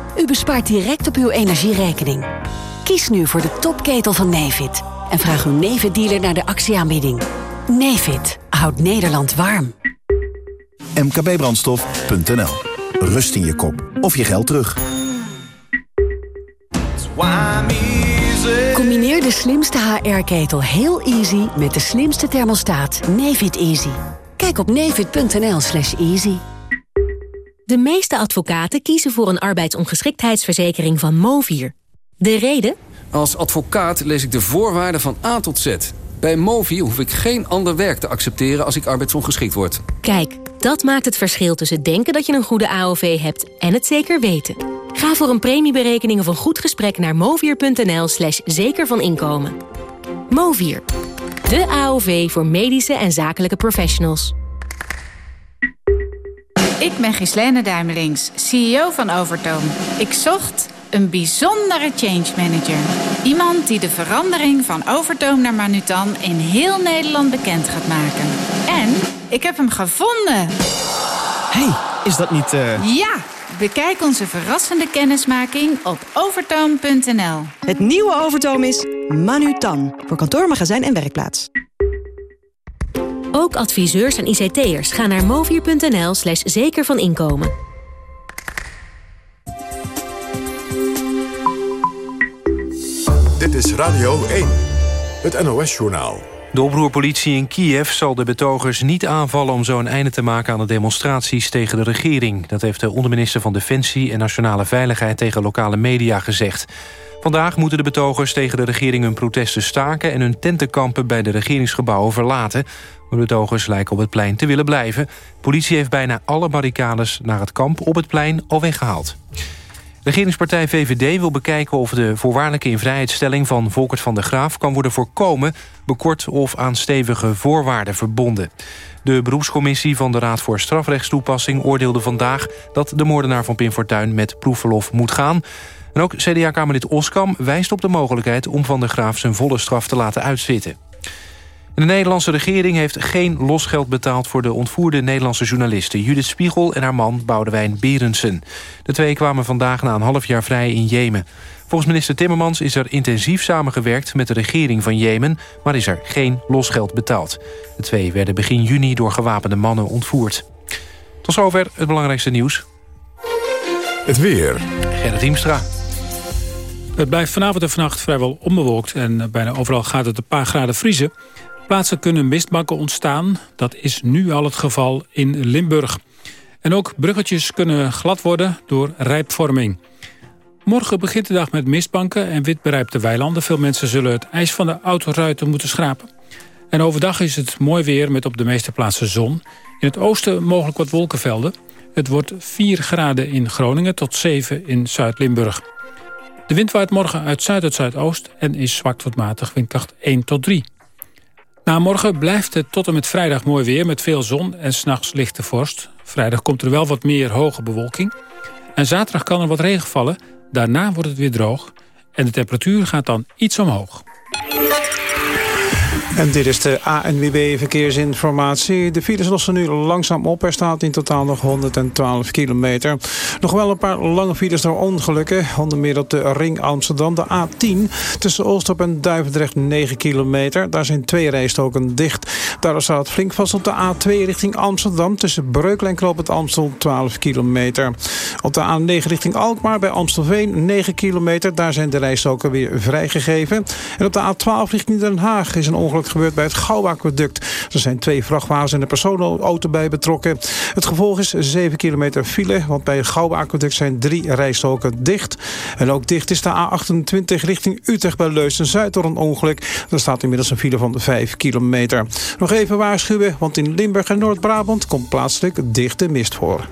U bespaart direct op uw energierekening. Kies nu voor de topketel van Nevid en vraag uw Nevid-dealer naar de actieaanbieding. Nevid houdt Nederland warm. mkbbrandstof.nl Rust in je kop of je geld terug. Combineer de slimste HR-ketel heel easy met de slimste thermostaat Nevid Easy. Kijk op nevid.nl slash easy. De meeste advocaten kiezen voor een arbeidsongeschiktheidsverzekering van Movier. De reden? Als advocaat lees ik de voorwaarden van A tot Z. Bij Movier hoef ik geen ander werk te accepteren als ik arbeidsongeschikt word. Kijk, dat maakt het verschil tussen denken dat je een goede AOV hebt en het zeker weten. Ga voor een premieberekening of een goed gesprek naar movier.nl slash zeker van inkomen. Movier, de AOV voor medische en zakelijke professionals. Ik ben Gislene Duimelings, CEO van Overtoom. Ik zocht een bijzondere change manager. Iemand die de verandering van Overtoom naar Manutan in heel Nederland bekend gaat maken. En ik heb hem gevonden. hey, is dat niet... Uh... Ja, bekijk onze verrassende kennismaking op overtoom.nl. Het nieuwe Overtoom is Manutan. Voor kantoor, magazijn en werkplaats. Ook adviseurs en ICT'ers gaan naar movier.nl slash zeker van inkomen. Dit is Radio 1, het NOS-journaal. De oproerpolitie in Kiev zal de betogers niet aanvallen... om zo een einde te maken aan de demonstraties tegen de regering. Dat heeft de onderminister van Defensie en Nationale Veiligheid... tegen lokale media gezegd. Vandaag moeten de betogers tegen de regering hun protesten staken... en hun tentenkampen bij de regeringsgebouwen verlaten. De betogers lijken op het plein te willen blijven. Politie heeft bijna alle barricades naar het kamp op het plein al weggehaald. De regeringspartij VVD wil bekijken of de voorwaardelijke invrijheidstelling van Volkert van der Graaf kan worden voorkomen, bekort of aan stevige voorwaarden verbonden. De beroepscommissie van de Raad voor Strafrechtstoepassing oordeelde vandaag dat de moordenaar van Pim Fortuyn met proefverlof moet gaan. En ook CDA-kamerlid Oskam wijst op de mogelijkheid om Van der Graaf zijn volle straf te laten uitzitten. De Nederlandse regering heeft geen losgeld betaald... voor de ontvoerde Nederlandse journalisten Judith Spiegel en haar man Boudewijn Berendsen. De twee kwamen vandaag na een half jaar vrij in Jemen. Volgens minister Timmermans is er intensief samengewerkt met de regering van Jemen... maar is er geen losgeld betaald. De twee werden begin juni door gewapende mannen ontvoerd. Tot zover het belangrijkste nieuws. Het weer. Gerrit Hiemstra. Het blijft vanavond en vannacht vrijwel onbewolkt... en bijna overal gaat het een paar graden vriezen plaatsen kunnen mistbanken ontstaan. Dat is nu al het geval in Limburg. En ook bruggetjes kunnen glad worden door rijpvorming. Morgen begint de dag met mistbanken en witberijpte weilanden. Veel mensen zullen het ijs van de autoruiten moeten schrapen. En overdag is het mooi weer met op de meeste plaatsen zon. In het oosten mogelijk wat wolkenvelden. Het wordt 4 graden in Groningen tot 7 in Zuid-Limburg. De wind waait morgen uit zuid tot zuidoost en is zwak tot matig windkracht 1 tot 3. Na morgen blijft het tot en met vrijdag mooi weer met veel zon en s'nachts lichte vorst. Vrijdag komt er wel wat meer hoge bewolking. En zaterdag kan er wat regen vallen. Daarna wordt het weer droog. En de temperatuur gaat dan iets omhoog. En dit is de ANWB Verkeersinformatie. De files lossen nu langzaam op. Er staat in totaal nog 112 kilometer. Nog wel een paar lange files door ongelukken. Onder meer op de Ring Amsterdam. De A10 tussen Oostop en Duivendrecht 9 kilometer. Daar zijn twee rijstoken dicht. Daar staat flink vast op de A2 richting Amsterdam... tussen Breukelen en Knoop het Amstel 12 kilometer. Op de A9 richting Alkmaar bij Amstelveen 9 kilometer. Daar zijn de rijstroken weer vrijgegeven. En op de A12 richting Den Haag is een ongeluk gebeurd bij het Gouwaqueduct. Er zijn twee vrachtwagens en een personenauto bij betrokken. Het gevolg is 7 kilometer file, want bij het Gouwaqueduct zijn drie rijstroken dicht. En ook dicht is de A28 richting Utrecht bij Leusden-Zuid door een ongeluk. Er staat inmiddels een file van 5 kilometer. Even waarschuwen, want in Limburg en Noord-Brabant komt plaatselijk dichte mist voor.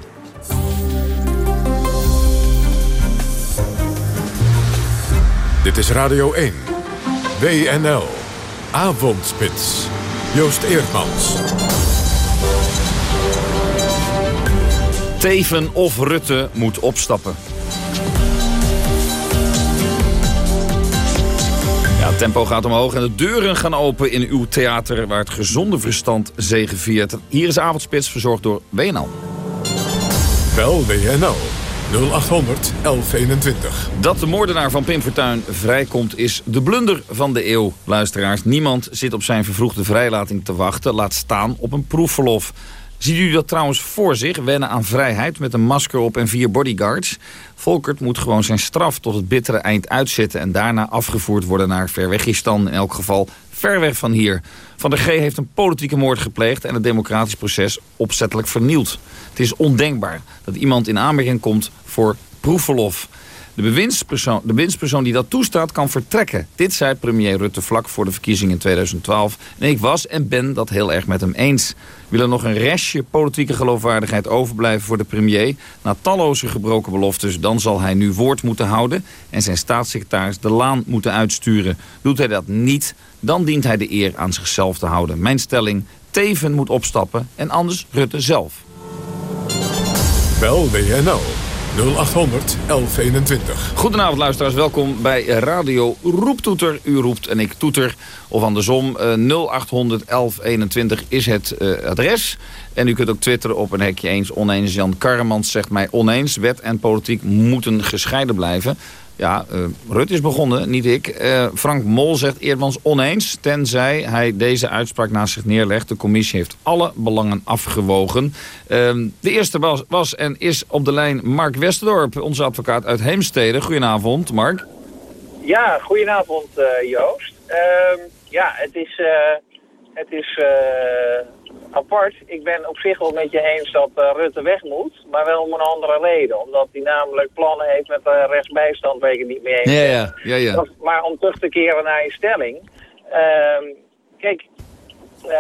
Dit is Radio 1. WNL. Avondspits. Joost Eerdmans. Teven of Rutte moet opstappen. Tempo gaat omhoog en de deuren gaan open in uw theater... waar het gezonde verstand zegeviert. Hier is Avondspits, verzorgd door WNL. Bel WNL 0800 1121. Dat de moordenaar van Pim Fortuyn vrijkomt is de blunder van de eeuw. Luisteraars, niemand zit op zijn vervroegde vrijlating te wachten... laat staan op een proefverlof. Ziet u dat trouwens voor zich, wennen aan vrijheid... met een masker op en vier bodyguards? Volkert moet gewoon zijn straf tot het bittere eind uitzetten... en daarna afgevoerd worden naar Verwegistan, in elk geval ver weg van hier. Van der G heeft een politieke moord gepleegd... en het democratisch proces opzettelijk vernield. Het is ondenkbaar dat iemand in aanmerking komt voor proefverlof. De bewindspersoon, de bewindspersoon die dat toestaat kan vertrekken. Dit zei premier Rutte vlak voor de verkiezingen in 2012. En ik was en ben dat heel erg met hem eens. Wil er nog een restje politieke geloofwaardigheid overblijven voor de premier... na talloze gebroken beloftes, dan zal hij nu woord moeten houden... en zijn staatssecretaris de laan moeten uitsturen. Doet hij dat niet, dan dient hij de eer aan zichzelf te houden. Mijn stelling, Teven moet opstappen en anders Rutte zelf. Bel WNL 0800 1121. Goedenavond luisteraars, welkom bij Radio Roeptoeter. U roept en ik toeter. Of andersom, eh, 0800 1121 is het eh, adres. En u kunt ook twitteren op een hekje eens oneens. Jan Karremans zegt mij oneens. Wet en politiek moeten gescheiden blijven. Ja, uh, Rut is begonnen, niet ik. Uh, Frank Mol zegt Eerdmans oneens, tenzij hij deze uitspraak naast zich neerlegt. De commissie heeft alle belangen afgewogen. Uh, de eerste was, en is op de lijn Mark Westerdorp, onze advocaat uit Heemstede. Goedenavond, Mark. Ja, goedenavond uh, Joost. Ehm, ja, het is, het is apart. Ik ben op zich wel met je eens dat uh, Rutte weg moet, maar wel om een andere reden. Omdat hij namelijk plannen heeft met de rechtsbijstand waar ik het niet mee eens ja, ja, ja, ja. Maar om terug te keren naar je stelling. Uh, kijk, uh,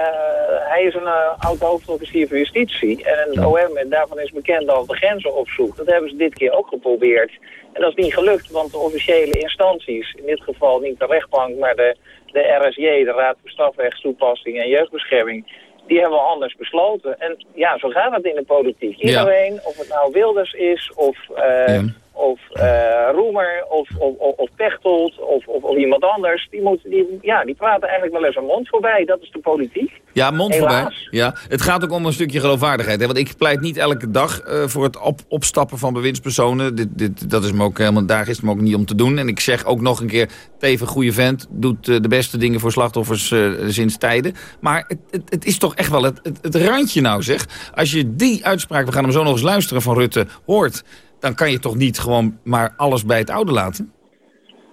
hij is een uh, oud hoofdofficier van justitie. En een OM, daarvan is bekend dat de grenzen opzoekt. Dat hebben ze dit keer ook geprobeerd. En dat is niet gelukt, want de officiële instanties, in dit geval niet de rechtbank, maar de, de RSJ, de Raad voor Strafrechtstoepassing en Jeugdbescherming, die hebben we anders besloten. En ja, zo gaat het in de politiek. Iedereen, ja. of het nou Wilders is, of, uh, ja. Of uh, Roemer, of, of, of, of Pechtold, of, of, of, iemand anders, die, moet, die, ja, die praten eigenlijk wel eens een mond voorbij. Dat is de politiek. Ja, mond Helaas. voorbij. Ja. Het gaat ook om een stukje geloofwaardigheid. Hè? Want ik pleit niet elke dag uh, voor het op, opstappen van bewindspersonen. Dit, dit, dat is me ook helemaal, daar is het me ook niet om te doen. En ik zeg ook nog een keer, Teven, goede vent, doet uh, de beste dingen voor slachtoffers sinds tijden. Maar het, het, het, is toch echt wel het, het, het randje nou, zeg. Als je die uitspraak, we gaan hem zo nog eens luisteren van Rutte, hoort... dan kan je toch niet gewoon maar alles bij het oude laten?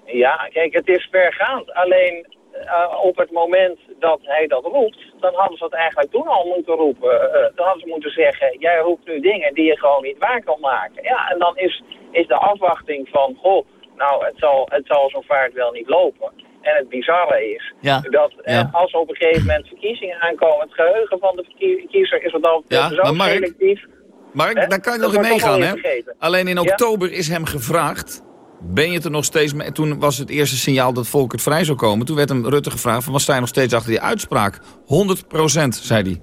Ja, kijk, het is vergaand. Alleen uh, op het moment dat hij dat roept, dan hadden ze het eigenlijk toen al moeten roepen. Uh, dan hadden ze moeten zeggen, jij roept nu dingen die je gewoon niet waar kan maken. Ja, en dan is, is de afwachting van, goh, nou, het zal, het zal zo'n vaart wel niet lopen. En het bizarre is ja. dat uh, ja. als op een gegeven moment verkiezingen aankomen, het geheugen van de kiezer is wat dan ja, zo Mark, selectief. Maar daar kan je nog in meegaan, hè? Alleen in oktober is hem gevraagd ben je het er nog steeds mee? Toen was het eerste signaal dat Volkert vrij zou komen. Toen werd hem Rutte gevraagd, van, wat sta je nog steeds achter die uitspraak? 100% zei hij.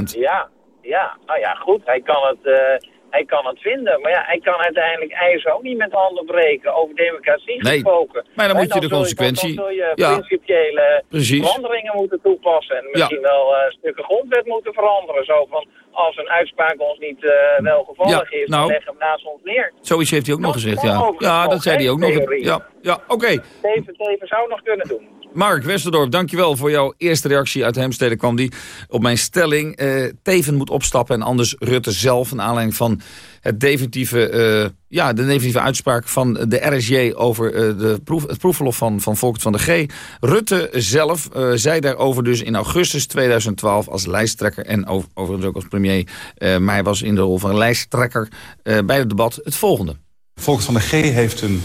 100% Ja, ja. Nou ja, goed. Hij kan het, uh, hij kan het vinden. Maar ja, hij kan uiteindelijk eisen ook niet met handen breken over democratie nee, gesproken. Maar dan moet je de consequentie... dan zul je ja, principiële precies. veranderingen moeten toepassen. En misschien Ja. wel uh, stukken grondwet moeten veranderen. Zo van, als een uitspraak ons niet uh, welgevallig Ja, is, nou. dan leg hem naast ons neer. Zoiets heeft hij ook nog gezegd, ja. Ja, dat zei hij ook nog. Ja, ja oké. Teven, Teven zou nog kunnen doen. Mark Westerdorp, dankjewel voor jouw eerste reactie uit Hemstede. kwam die op mijn stelling. Uh, Teven moet opstappen en anders Rutte zelf... een aanleiding van het definitieve, uh, ja, de definitieve uitspraak van de RSJ... over uh, de proef, het proefverlof van, van Volkert van de G. Rutte zelf zei daarover dus in augustus 2012 als lijsttrekker... en over, overigens ook als premier, maar hij was in de rol van lijsttrekker... bij het debat het volgende. Volkert van de G heeft een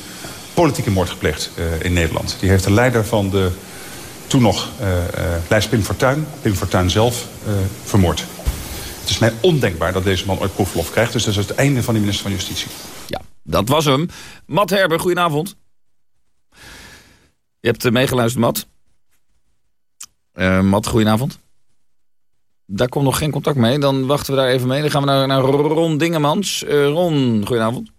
politieke moord gepleegd uh, in Nederland. Die heeft de leider van de toen nog uh, uh, lijst Pim Fortuyn, Pim Fortuyn zelf, vermoord. Het is mij ondenkbaar dat deze man ooit proefverlof krijgt. Dus dat is het einde van de minister van Justitie. Ja, dat was hem. Matt Herber, goedenavond. Je hebt meegeluisterd, Matt. Matt, goedenavond. Daar komt nog geen contact mee. Dan wachten we daar even mee. Dan gaan we naar, naar Ron Dingemans. Ron, goedenavond.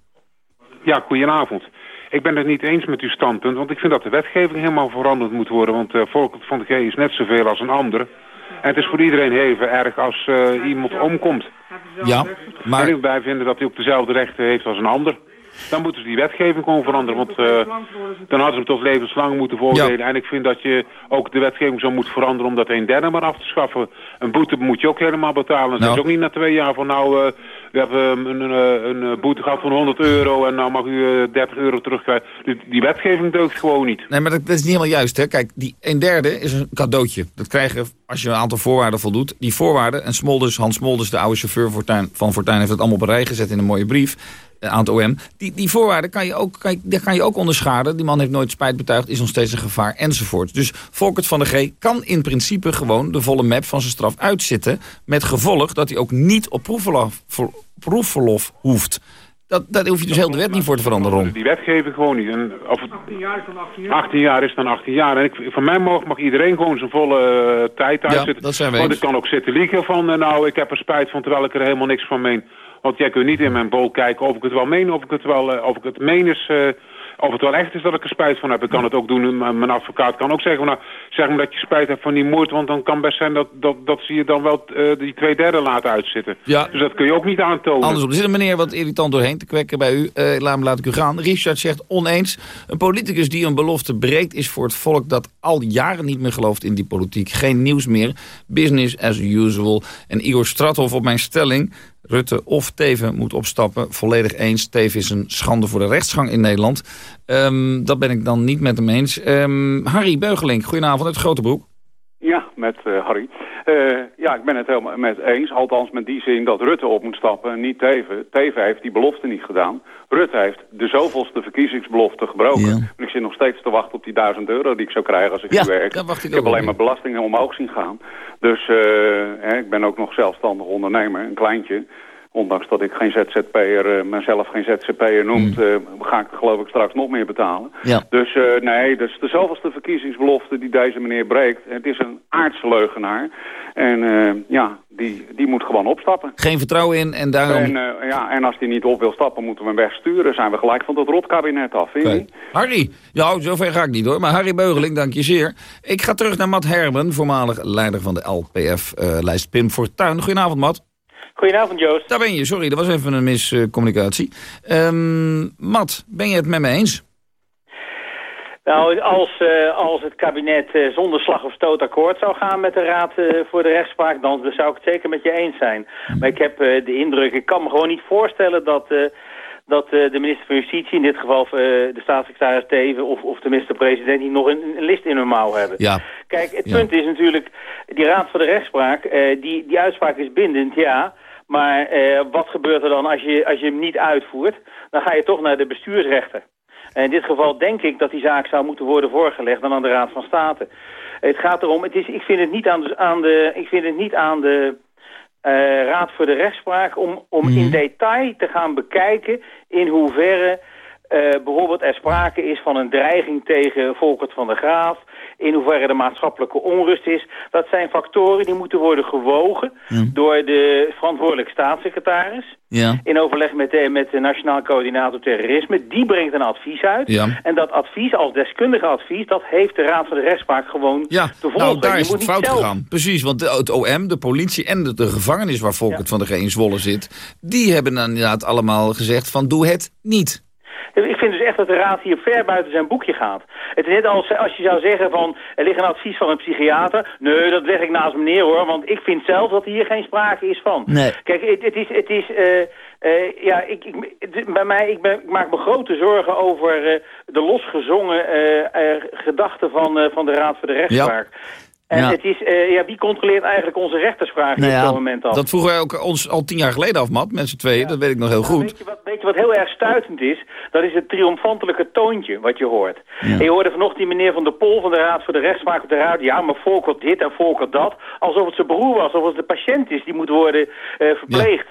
Ja, goedenavond. Ik ben het niet eens met uw standpunt, want ik vind dat de wetgeving helemaal veranderd moet worden. Want uh, Volkert van de G is net zoveel als een ander. En het is voor iedereen even erg als uh, iemand omkomt. Ja, maar... En wij vinden dat hij ook dezelfde rechten heeft als een ander. Dan moeten ze die wetgeving gewoon veranderen. Want uh, dan hadden ze hem tot levenslang moeten voordelen. Ja. En ik vind dat je ook de wetgeving zo moet veranderen om dat een derde maar af te schaffen. Een boete moet je ook helemaal betalen. Dat nou. is ook niet na twee jaar van nou, uh, we hebben een, een, een, een, boete gehad van 100 euro en nou mag u uh, 30 euro terugkrijgen. Die, wetgeving deugt gewoon niet. Nee, maar dat, is niet helemaal juist. Hè? Kijk, die een derde is een cadeautje. Dat krijgen als je een aantal voorwaarden voldoet. Die voorwaarden, en Smolders, Hans Smolders, de oude chauffeur van Fortuin, heeft het allemaal op een rij gezet in een mooie brief aan het OM. Die, die voorwaarden kan je, ook, kan je, daar kan je ook onderschaden. Die man heeft nooit spijt betuigd, is nog steeds een gevaar enzovoort. Dus Volkert van de G kan in principe gewoon de volle map van zijn straf uitzitten. Met gevolg dat hij ook niet op proefverlof, proefverlof hoeft. Dat, daar hoef je dus heel de wet niet voor te veranderen. Die wetgeving gewoon niet. En of 18 jaar is dan 18 jaar. 18 jaar is dan 18 jaar. En ik, van mij mag, mag iedereen gewoon zijn volle uh, tijd uitzitten. Ja, dat zijn we Want ik kan ook zitten liegen van, uh, nou, ik heb er spijt van, terwijl ik er helemaal niks van meen. Want jij kunt niet in mijn bol kijken of ik het wel meen, of ik het wel, uh, of ik het meen is... Uh, of het wel echt is dat ik er spijt van heb. Ik kan het ook doen. Mijn advocaat kan ook zeggen, nou, zeg maar dat je spijt hebt van die moord. Want dan kan best zijn dat, dat, dat ze je dan wel uh, die twee derde laten uitzitten. Ja. Dus dat kun je ook niet aantonen. Andersom, er zit een meneer wat irritant doorheen te kwekken bij u. Uh, laat, laat ik u gaan. Richard zegt oneens. Een politicus die een belofte breekt is voor het volk dat al jaren niet meer gelooft in die politiek. Geen nieuws meer. Business as usual. En Igor Strathoff op mijn stelling. Rutte of Teven moet opstappen. Volledig eens. Teven is een schande voor de rechtsgang in Nederland. Um, dat ben ik dan niet met hem eens. Um, Harry Beugelink, goedenavond uit Grotebroek. Ja, met uh, Harry. Uh, ja, ik ben het helemaal met eens. Althans met die zin dat Rutte op moet stappen, niet Teven. Teven heeft die belofte niet gedaan. Rutte heeft de zoveelste verkiezingsbelofte gebroken. Ja. En ik zit nog steeds te wachten op die duizend euro die ik zou krijgen als ik ja, werk. Ik, ik heb alleen maar belastingen omhoog zien gaan. Dus uh, hè, ik ben ook nog zelfstandig ondernemer, een kleintje. Ondanks dat ik geen ZZP'er, uh, mezelf geen ZZP'er noemt, uh, ga ik geloof ik straks nog meer betalen. Ja. Dus uh, nee, dat is de zoveelste verkiezingsbelofte die deze meneer breekt. Het is een aardse leugenaar. En ja, die, die moet gewoon opstappen. Geen vertrouwen in en daarom... En, ja, en als die niet op wil stappen, moeten we hem wegsturen. Zijn we gelijk van dat rotkabinet af, vind Harry, ja, zover ga ik niet hoor. Maar Harry Beugeling, dank je zeer. Ik ga terug naar Matt Herben, voormalig leider van de LPF-lijst Pim Fortuyn. Goedenavond, Matt. Goedenavond, Joost. Daar ben je, sorry, dat was even een miscommunicatie. Um, Matt, ben je het met me eens? Nou, als, uh, als het kabinet uh, zonder slag of stoot akkoord zou gaan met de Raad uh, voor de Rechtspraak, dan zou ik het zeker met je eens zijn. Maar ik heb de indruk, ik kan me gewoon niet voorstellen dat, dat de minister van Justitie, in dit geval de staatssecretaris Teven of, of de minister-president, niet nog een, een, list in hun mouw hebben. Ja. Kijk, het Ja. punt is natuurlijk, die Raad voor de Rechtspraak, die, die uitspraak is bindend, ja. Maar eh, wat gebeurt er dan als je, als je hem niet uitvoert? Dan ga je toch naar de bestuursrechter. En in dit geval denk ik dat die zaak zou moeten worden voorgelegd dan aan de Raad van State. Het gaat erom, het is, ik vind het niet aan de, aan de, ik vind het niet aan de eh, Raad voor de Rechtspraak om, om in detail te gaan bekijken in hoeverre bijvoorbeeld er sprake is van een dreiging tegen Volkert van der Graaf, in hoeverre de maatschappelijke onrust is. Dat zijn factoren die moeten worden gewogen door de verantwoordelijke staatssecretaris. Ja. In overleg met de, met de Nationaal Coördinator Terrorisme. Die brengt een advies uit. Ja. En dat advies, als deskundige advies, dat heeft de Raad van de Rechtspraak gewoon Ja, te volgen. nou daar Je is het fout zelf- gegaan. Precies, want de, het OM, de politie en de, de gevangenis waar Volkert van de G in Zwolle zit... die hebben dan inderdaad allemaal gezegd van doe het niet. Ik vind dus echt dat de raad hier ver buiten zijn boekje gaat. Het is net als, als je zou zeggen van, er ligt een advies van een psychiater. Nee, dat leg ik naast me neer hoor, want ik vind zelf dat hier geen sprake is van. Nee. Kijk, het, het is... Het is uh, uh, ja, ik, ik, bij mij, ik, ben, ik, maak me grote zorgen over uh, de losgezongen gedachten van, van de Raad voor de Rechtspraak. Ja. En ja. het is, uh, ja, wie controleert eigenlijk onze rechtersvraag nou ja, op dit moment al? Dat vroegen wij ook ons al tien jaar geleden af, Matt, met z'n tweeën. Ja. Dat weet ik nog heel goed. Weet je, wat, weet je wat heel erg stuitend is? Dat is het triomfantelijke toontje wat je hoort. En je hoorde vanochtend die meneer Van der Pol van de Raad voor de Rechtspraak op de Raad. Ja, maar Volker dit en Volker dat. Alsof het zijn broer was, alsof het de patiënt is die moet worden uh, verpleegd.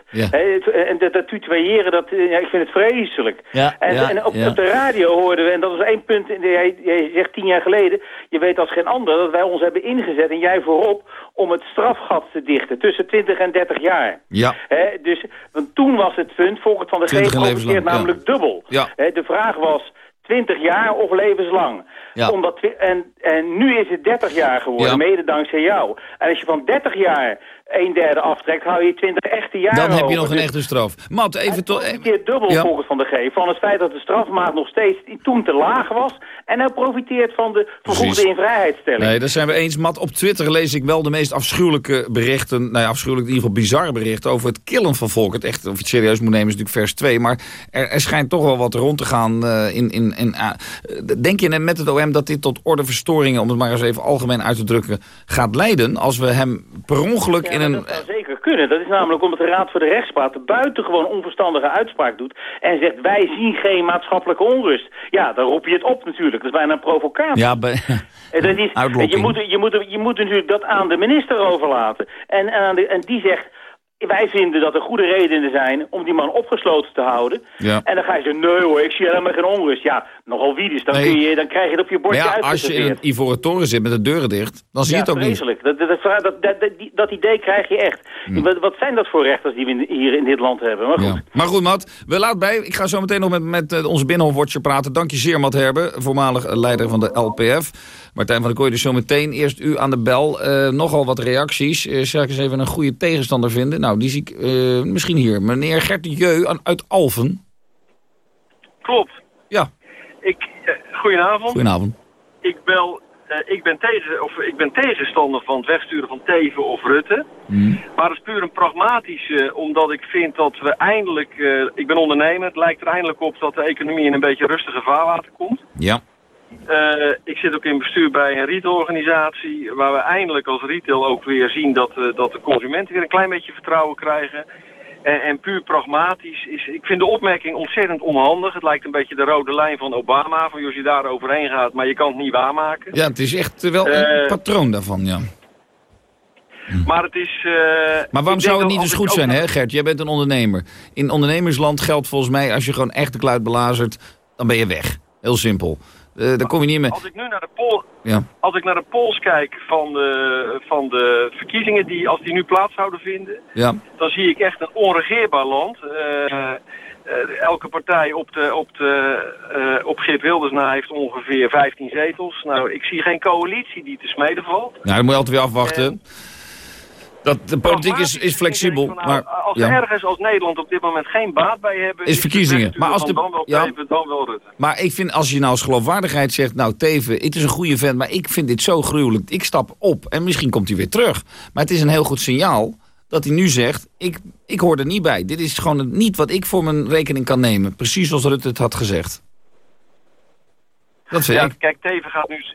en dat, dat tutoyeren, dat, uh, ik vind het vreselijk. en, en op, op, de radio hoorden we, en dat is één punt, jij, jij zegt tien jaar geleden, je weet als geen ander dat wij ons hebben ingezet gezet en jij voorop om het strafgat te dichten tussen 20 en 30 jaar. Ja. He, dus, want toen was het punt, Volkert van de Geest profiteert namelijk ja. dubbel. Ja. He, de vraag was 20 jaar of levenslang. Ja. Omdat, en, en nu is het 30 jaar geworden, ja. mede dankzij jou. En als je van 30 jaar een derde aftrekt, hou je 20 echte jaren Dan heb je over. nog een Dus echte straf. Mat, even. Een keer dubbel Ja. volgens Van de G. Van het feit dat de strafmaat nog steeds toen te laag was. En hij profiteert van de vergoede invrijheidstelling. Nee, daar zijn we eens. Mat, op Twitter lees ik wel de meest afschuwelijke berichten... nou ja, afschuwelijk in ieder geval bizarre berichten... over het killen van Volkert. Echt, of je het serieus moet nemen is natuurlijk vers 2. Maar er, er schijnt toch wel wat rond te gaan eh, in... in, in ah, denk je met het OM dat dit tot ordeverstoringen... om het maar eens even algemeen uit te drukken... gaat leiden als we hem per ongeluk Ja, in maar een... dat zou zeker kunnen. Dat is namelijk omdat de Raad voor de Rechtspraak een buitengewoon onverstandige uitspraak doet. En zegt, wij zien geen maatschappelijke onrust. Ja, dan roep je het op natuurlijk. Dat is bijna een provocatie. Ja, bij... En dat is, je, moet, je, moet, je moet natuurlijk dat aan de minister overlaten. En, de, en die zegt, wij vinden dat er goede redenen zijn om die man opgesloten te houden. Ja. En dan ga je zeggen, nee hoor, ik zie helemaal geen onrust. Ja, nogal wie dus. Dan, Nee. kun je, dan krijg je het op je bordje ja, als je in een ivoren toren zit met de deuren dicht... dan zie je ja, het ook niet. vreselijk. Dat, dat, dat, dat, dat, dat, idee krijg je echt. Wat, wat zijn dat voor rechters die we in- hier in dit land hebben? Maar goed. Ja. Maar goed, Matt, we laten bij. Ik ga zo meteen nog met, met eh, onze Binnenhofwatcher praten. Dank je zeer, Matt Herbe, voormalig leider van de LPF. Martijn van der Kooi, dus zo meteen. Eerst u aan de bel. Eh, nogal wat reacties. Zal ik eens even een goede tegenstander vinden? Nou, die zie ik eh, misschien hier. Meneer Gert Jeu aan- uit Alphen. Klopt. Ja. Ik, eh, goedenavond. Goedenavond. Ik, bel, eh, ik, ben tegen, of, ik ben tegenstander van het wegsturen van Teven of Rutte. Maar dat is puur een pragmatische, omdat ik vind dat we eindelijk... ik ben ondernemer, het lijkt er eindelijk op dat de economie in een beetje rustige vaarwater komt. Ja. Eh, ik zit ook in bestuur bij een retailorganisatie... waar we eindelijk als retail ook weer zien dat, eh, dat de consumenten weer een klein beetje vertrouwen krijgen... En, en puur pragmatisch is, ik vind de opmerking ontzettend onhandig. Het lijkt een beetje de rode lijn van Obama, van als je daar overheen gaat, maar je kan het niet waarmaken. Ja, het is echt eh, wel een patroon daarvan, ja. Maar het is... Maar waarom zou het niet eens goed zijn, hè Gert? Jij bent een ondernemer. In ondernemersland geldt volgens mij... als je gewoon echt de kluit belazert, dan ben je weg. Heel simpel. Eh daar kom je niet meer... Als ik nu naar de poll, Ja. als ik naar de polls kijk van de, van de verkiezingen, die, als die nu plaats zouden vinden, Ja. dan zie ik echt een onregeerbaar land. Eh, eh, elke partij op, de, op, de, eh, op Geert Wilders na heeft ongeveer 15 zetels. Nou, ik zie geen coalitie die te smeden valt. Nou, dan moet je altijd weer afwachten. Dat, de politiek is, is flexibel, Nou, maar... als we Ja. ergens als Nederland op dit moment geen baat bij hebben... Is verkiezingen. Maar als de- Dan wel ja. Teven, dan wel Rutte. Maar ik vind, als je nou als geloofwaardigheid zegt... nou, Teven, het is een goede vent, maar ik vind dit zo gruwelijk. Ik stap op en misschien komt hij weer terug. Maar het is een heel goed signaal dat hij nu zegt... ik, ik hoor er niet bij. Dit is gewoon niet wat ik voor mijn rekening kan nemen. Precies zoals Rutte het had gezegd. Dat vind ja, ik. kijk, Teven gaat, nu,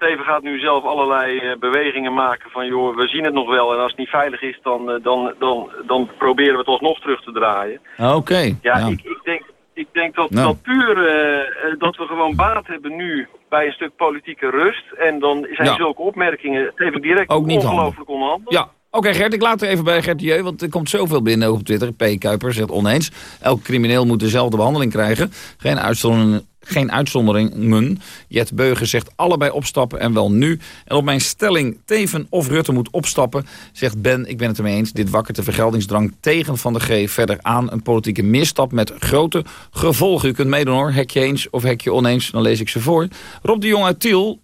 Teven gaat nu zelf allerlei eh, bewegingen maken van... joh, we zien het nog wel en als het niet veilig is... dan, eh, dan, dan, dan proberen we het alsnog terug te draaien. Oké. Ja, ja. Ik, ik denk, ik denk dat, Nou. dat puur eh, dat we gewoon baat hebben nu bij een stuk politieke rust. En dan zijn Ja. zulke opmerkingen even direct Ook niet ongelooflijk onhandig. Ja, oké Gert, ik laat er even bij Gert Jeu, want er komt zoveel binnen op Twitter. P. Kuiper zegt oneens. Elke crimineel moet dezelfde behandeling krijgen. Geen uitzonderingen. Geen uitzonderingen. Jet Beugen zegt allebei opstappen en wel nu. En op mijn stelling Teven of Rutte moet opstappen... zegt Ben, ik ben het ermee eens... dit wakkert de vergeldingsdrang tegen Van de G verder aan. Een politieke misstap met grote gevolgen. U kunt meedoen hoor, hekje eens of hekje oneens. Dan lees ik ze voor. Rob de Jong uit Tiel,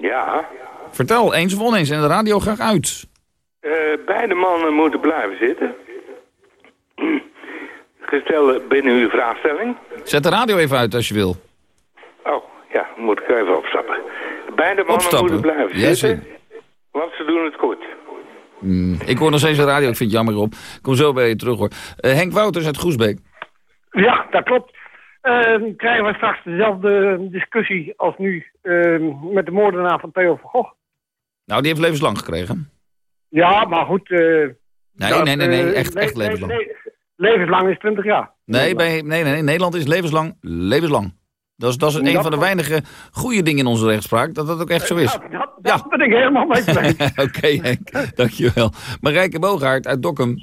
Ja, vertel eens of oneens. En de radio graag uit. eh, beide mannen moeten blijven zitten. Gesteld binnen uw vraagstelling. Zet de radio even uit als je wil. Oh, ja, moet ik even opstappen. Beide mannen Opstappen? moeten blijven Ja, zitten, want ze doen het goed. Hmm, ik hoor nog steeds de radio, ik vind het jammer op. Ik kom zo bij je terug hoor. Eh, Henk Wouters uit Groesbeek. Ja, dat klopt. Ehm, krijgen we straks dezelfde discussie als nu ehm, met de moordenaar van Theo van Gogh. Nou, die heeft levenslang gekregen. Ja, maar goed. eh, Nee, dat, nee, nee, nee, eh, echt, le- echt le- levenslang. le- levenslang is 20 jaar. Nee, bij, nee, nee, nee, Nederland is levenslang, levenslang. Dat is, dat is een Dat- van de weinige goede dingen in onze rechtspraak, dat dat ook echt zo is. Dat, dat ben ik helemaal mee. Oké Henk, dankjewel. Marijke Bogaert uit Dokkum.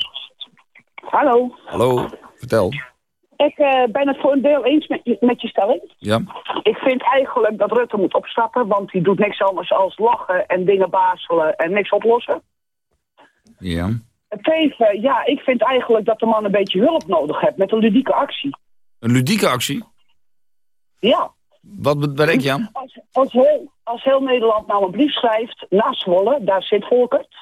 Hallo, Hallo, vertel. ik eh, ben het voor een deel eens met je, met je stelling. Ja. Ik vind eigenlijk dat Rutte moet opstappen, want die doet niks anders dan lachen en dingen bazelen en niks oplossen. Ja. Teven, ja, ik vind eigenlijk dat de man een beetje hulp nodig heeft met een ludieke actie. Een ludieke actie? Ja, Wat be- waar denk je aan? als, als, heel, als heel Nederland nou een brief schrijft naar Zwolle, daar zit Volkert,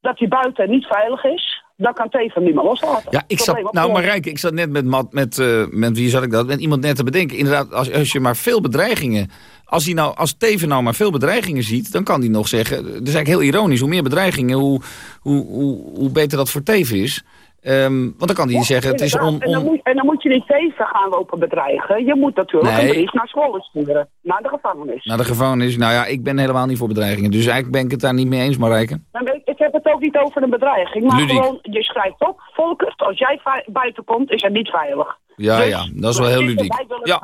dat hij buiten niet veilig is, dan kan Teven niet meer loslaten. Ja, ik zat, nou. Marijke, ik zat net met, Matt- met, eh, met wie zat ik dat? Met iemand net te bedenken. Inderdaad, als, als je maar veel bedreigingen... Als, hij nou, als Teven nou maar veel bedreigingen ziet, dan kan hij nog zeggen... Dat is eigenlijk heel ironisch. Hoe meer bedreigingen, hoe, hoe, hoe, hoe beter dat voor Teven is. Ehm, want dan kan hij zeggen, het is on, En, dan moet, en dan moet je niet Teven gaan lopen bedreigen. Je moet natuurlijk Nee. een brief naar Zwolle sturen, naar de gevangenis. naar de gevangenis. Nou ja, ik ben helemaal niet voor bedreigingen. Dus eigenlijk ben ik het daar niet mee eens, Marijke. Weet- Ik heb het ook niet over een bedreiging, maar Ludiek. gewoon, je schrijft op, Volkert, als jij buiten komt, is het niet veilig. Ja, Dus, ja, dat is wel heel ludiek. Ja.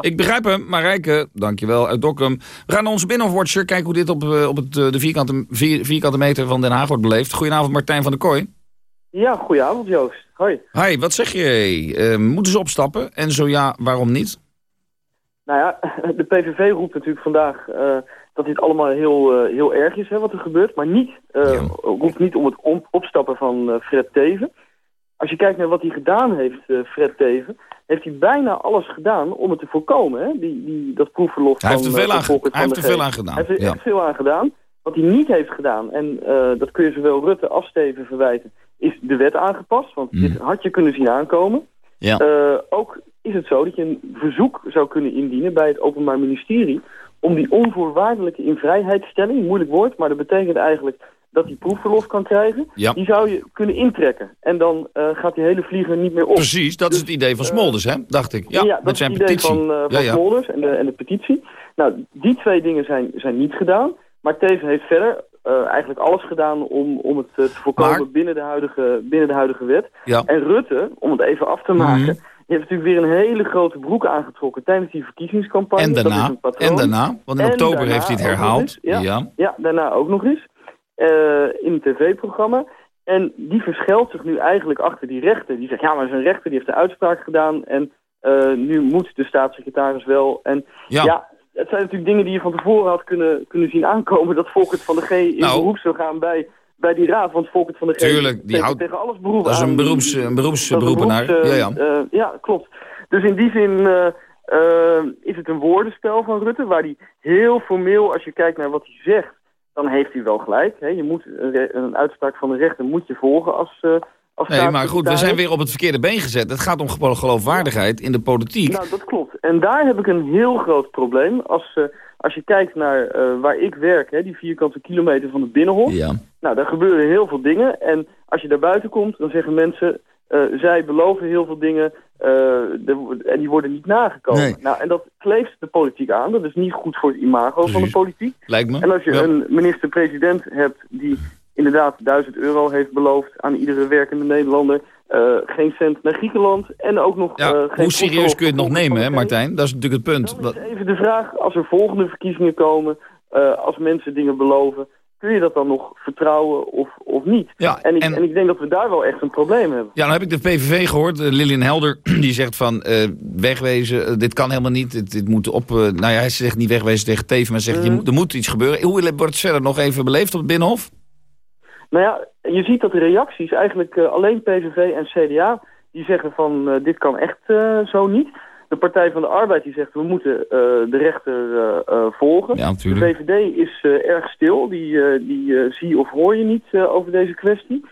Ik begrijp hem, Marijke, dankjewel, uit Dokkum. We gaan naar onze Binnenwatcher, kijken hoe dit op, eh, op het, eh, de vierkante, vier- vierkante meter van Den Haag wordt beleefd. Goedenavond, Martijn van der Kooi. Ja, goedenavond Joost. Hoi. Hi, wat zeg je? Eh, moeten ze opstappen? En zo ja, waarom niet? Nou ja, de PVV roept natuurlijk vandaag eh, dat dit allemaal heel, heel erg is hè, wat er gebeurt. Maar niet, eh, roept niet om het opstappen van Fred Teven. Als je kijkt naar wat hij gedaan heeft, eh, Fred Teven, heeft hij bijna alles gedaan om het te voorkomen. Hè? Die, die, dat proefverlof Hij heeft van, er veel eh, aan hij heeft er veel aan gedaan, Hij heeft er ja. echt veel aan gedaan. Wat hij niet heeft gedaan, en eh, dat kun je zowel Rutte als Teven verwijten, is de wet aangepast. Want dit had je kunnen zien aankomen. Ja. Eh, ook is het zo dat je een verzoek zou kunnen indienen bij het Openbaar Ministerie om die onvoorwaardelijke invrijheidstelling, moeilijk woord, maar dat betekent eigenlijk dat hij proefverlof kan krijgen, Ja. die zou je kunnen intrekken. En dan eh, gaat die hele vlieger niet meer op. Precies, dat is het idee van Smolders, hè? Dacht ik. Ja, dat met is zijn het idee petitie. van, eh van ja, ja. Smolders en de, en de petitie. Nou, die twee dingen zijn, zijn niet gedaan. Maar Teven heeft verder eh, eigenlijk alles gedaan om, om het eh, te voorkomen Maar- binnen, de huidige, binnen de huidige wet. Ja. En Rutte, om het even af te maken, Mhm. die heeft natuurlijk weer een hele grote broek aangetrokken tijdens die verkiezingscampagne. En Dat daarna, is een en daarna, want in En oktober daarna heeft hij het herhaald. eens, Ja. ja. daarna ook nog eens. Eh, in een tv-programma. En die verschilt zich nu eigenlijk achter die rechter. Die zegt, ja, maar zo'n rechter die heeft de uitspraak gedaan... en eh, nu moet de staatssecretaris wel. En Ja. ja. het zijn natuurlijk dingen die je van tevoren had kunnen, kunnen zien aankomen... dat Volkert van de G in Nou. beroep zou gaan bij, bij die raad. Want Volkert van de G Tuurlijk, die tegen, houdt- tegen alles beroep dat is een beroeps- een beroeps, Ja, ja. eh, ja, klopt. Dus in die zin is het een woordenspel van Rutte... waar hij heel formeel, als je kijkt naar wat hij zegt... dan heeft hij wel gelijk. Hè? Je moet een, uitspraak van de rechter moet je volgen als, eh als Nee, maar goed, we zijn weer op het verkeerde been gezet. Het gaat om gelo- geloofwaardigheid in de politiek. Nou, dat klopt. En daar heb ik een heel groot probleem. Als, eh, als je kijkt naar eh, waar ik werk, hè, die vierkante kilometer van de Binnenhof. Ja. Nou, daar gebeuren heel veel dingen. En als je daar buiten komt, dan zeggen mensen... eh, zij beloven heel veel dingen eh, de- en die worden niet nagekomen. Nee. Nou, en dat kleeft de politiek aan. Dat is niet goed voor het imago van de politiek. Lijkt me. En als je Ja. een minister-president hebt die inderdaad 1000 euro heeft beloofd aan iedere werkende Nederlander... eh, geen cent naar Griekenland en ook nog... Ja, geen hoe serieus kun je het nog nemen, hè Martijn? Dat is natuurlijk het punt. Even de vraag, als er volgende verkiezingen komen, als mensen dingen beloven, kun je dat dan nog vertrouwen of, of niet? Ja, en, ik, en- en... ik denk dat we daar wel echt een probleem hebben. Ja, dan heb ik de PVV gehoord. eh, Lilian Helder, die zegt van eh, wegwezen, eh, dit kan helemaal niet. Dit, dit moet op, nou ja, hij zegt niet wegwezen tegen Teven, maar zegt je, Mhm. er moet iets gebeuren. Hoe wordt het verder nog even beleefd op het Binnenhof? Nou ja, je ziet dat de reacties eigenlijk alleen PVV en CDA, die zeggen van dit kan echt zo niet. De Partij van de Arbeid die zegt we moeten eh, de rechter eh, eh, volgen. Ja, de. VVD is erg stil, die, die zie of hoor je niet over deze kwestie.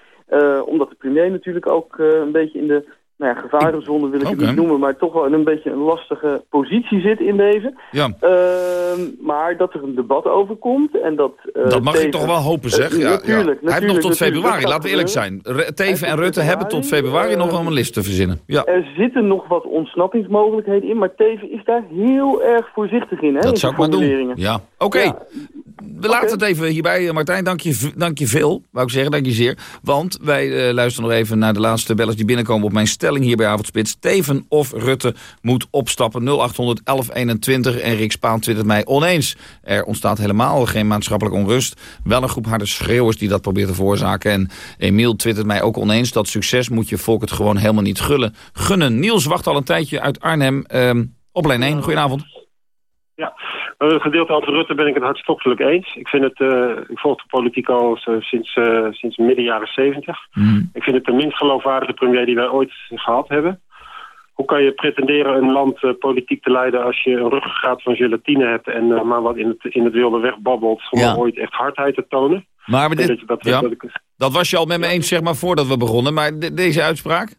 Omdat de premier natuurlijk ook een beetje in de nou ja, gevarenzone wil ik het niet noemen, maar toch wel in een beetje een lastige positie zit in deze. Ja. Ehm, maar dat er een debat over komt en dat... eh, Dat mag ik toch wel hopen, zeg. Eh, Ja, ja. natuurlijk, Hij heeft nog tot natuurlijk, februari, laten we eerlijk zijn. Teven en Rutte hebben tot februari nog wel een list te verzinnen. Ja. Er zitten nog wat ontsnappingsmogelijkheden in, maar Teven is daar heel erg voorzichtig in. Hè, in Dat zou ik maar doen. Ja. Oké. We laten het even hierbij, eh, Martijn. Dank je, dank je veel, wou ik zeggen. Dank je zeer. Want wij luisteren nog even naar de laatste bellers die binnenkomen op mijn stelling hier bij Avondspits. Teven of Rutte moet opstappen. 0800 1121 en Rick Spaan twittert mij oneens. Er ontstaat helemaal geen maatschappelijke onrust. Wel een groep harde schreeuwers die dat probeert te veroorzaken. En Emiel twittert mij ook oneens. Dat succes moet je volk het gewoon helemaal niet gullen. gunnen. Niels wacht al een tijdje uit Arnhem. Ehm, op lijn 1. Goedenavond. Ja, het gedeelte over Rutte ben ik het hartstochtelijk eens. Ik vind het, eh, ik volg de politiek al eh, sinds, eh, sinds midden jaren zeventig. Ik vind het de minst geloofwaardige premier die wij ooit gehad hebben. Hoe kan je pretenderen een land politiek te leiden als je een ruggengraat van gelatine hebt en maar wat in het, in het wilde weg babbelt zonder Ja. ooit echt hardheid te tonen? Maar dit, dat, ja, dat ik- dat was je al met me eens, zeg maar, voordat we begonnen. Maar de- deze uitspraak?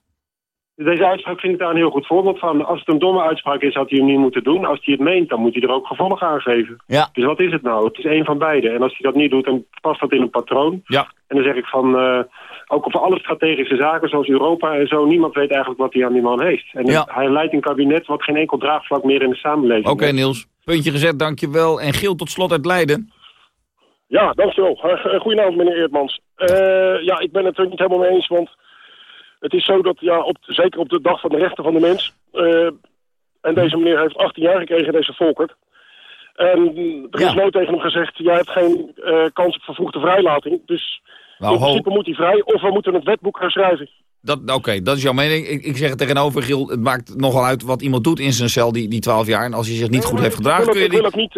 Deze uitspraak vind ik daar een heel goed voorbeeld van. Als het een domme uitspraak is, had hij hem niet moeten doen. Als hij het meent, dan moet hij er ook gevolg aan geven. Ja. Dus wat is het nou? Het is één van beide. En als hij dat niet doet, dan past dat in een patroon. Ja. En dan zeg ik van, eh, ook voor alle strategische zaken zoals Europa en zo, niemand weet eigenlijk wat hij aan die man heeft. En Ja. hij leidt een kabinet wat geen enkel draagvlak meer in de samenleving Oké, heeft. Niels. Puntje gezet, dankjewel. En Giel tot slot uit Leiden. Ja, dankjewel. Eh, Goedenavond, meneer Eertmans. Eh, ja, ik ben het er niet helemaal mee eens, want het is zo dat, ja, op, zeker op de dag van de rechten van de mens... eh, en deze meneer heeft 18 jaar gekregen, deze Volkert. En er is nooit tegen hem gezegd, jij hebt geen eh, kans op vervroegde vrijlating. Dus Nou, in principe moet hij vrij, of we moeten het wetboek herschrijven. Dat, Oké, dat is jouw mening. Ik, ik zeg het tegenover, Giel. Het maakt nogal uit wat iemand doet in zijn cel, die, die 12 jaar. En als hij zich niet goed heeft gedragen, kun wil, je ik wil ook niet,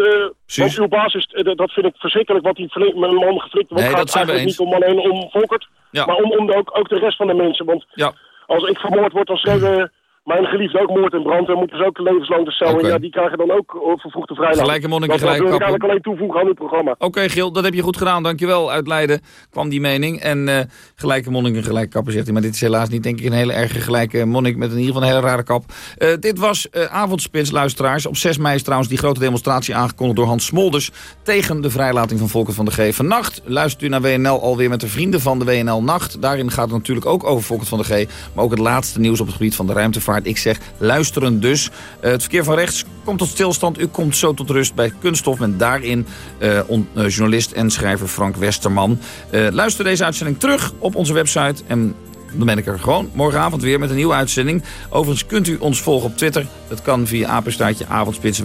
want uw basis, dat vind ik verschrikkelijk wat die met een man geflikt wordt. Nee, Het dat zijn we niet om alleen om Volkert, Ja. maar om, om ook, ook de rest van de mensen. Want Ja. als ik vermoord word, dan schreeuwen mijn geliefde ook moord en brand. Dan moeten ze ook levenslang de cel. En ja, die krijgen dan ook eh, vervroegde vrijlating. Gelijke monniken, dat, dat wil ik kappen. eigenlijk alleen toevoegen aan het programma. Oké, Giel, dat heb je goed gedaan. Dankjewel. Uit Leiden kwam die mening. En eh, gelijke monnik en gelijke kapper, zegt hij. Maar dit is helaas niet, denk ik, een hele erge gelijke monnik... met in ieder geval een hele rare kap. Eh, dit was eh, Avondspits, luisteraars. Op 6 mei is trouwens die grote demonstratie aangekondigd door Hans Smolders... tegen de vrijlating van Volker van de G. Vannacht luistert u naar WNL alweer met de vrienden van de WNL Nacht. Daarin gaat het natuurlijk ook over Volker van de G. Maar ook het laatste nieuws op het gebied van de ruimtevaart. Ik zeg, luisteren dus. Eh, het verkeer van rechts komt tot stilstand. U komt zo tot rust bij Kunststof. Met daarin eh, eh, journalist en schrijver Frank Westerman. Luister deze uitzending terug op onze website. En dan ben ik er gewoon morgenavond weer met een nieuwe uitzending. Overigens kunt u ons volgen op Twitter. Dat kan via apenstaartje avondspits.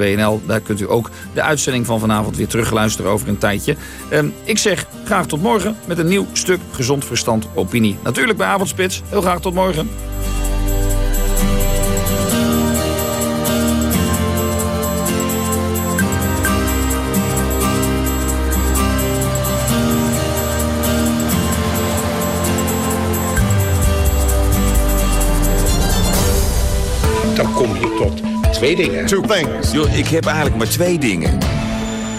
Daar kunt u ook de uitzending van vanavond weer terugluisteren over een tijdje. Ehm, ik zeg graag tot morgen met een nieuw stuk gezond verstand opinie. Natuurlijk bij Avondspits. Heel graag tot morgen. Twee dingen. Two things. Yo, ik heb eigenlijk maar twee dingen.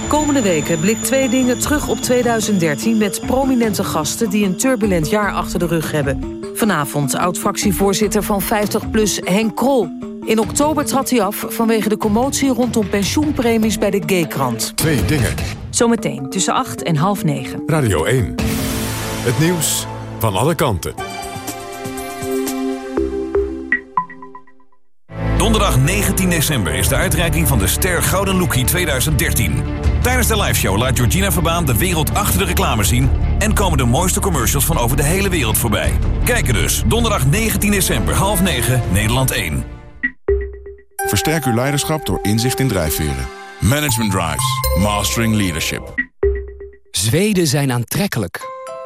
Komende weken blikt twee dingen terug op 2013... met prominente gasten die een turbulent jaar achter de rug hebben. Vanavond oud-fractievoorzitter van 50PLUS Henk Krol. In oktober trad hij af vanwege de commotie rondom pensioenpremies bij de G-krant. Twee dingen. Zometeen tussen 8 en half 9. Radio 1. Het nieuws van alle kanten. Donderdag 19 december is de uitreiking van de Ster Gouden Lookie 2013. Tijdens de liveshow laat Georgina Verbaan de wereld achter de reclame zien... en komen de mooiste commercials van over de hele wereld voorbij. Kijken dus, donderdag 19 december, half 9, Nederland 1. Versterk uw leiderschap door inzicht in drijfveren. Management Drives. Mastering Leadership. Zweden zijn aantrekkelijk.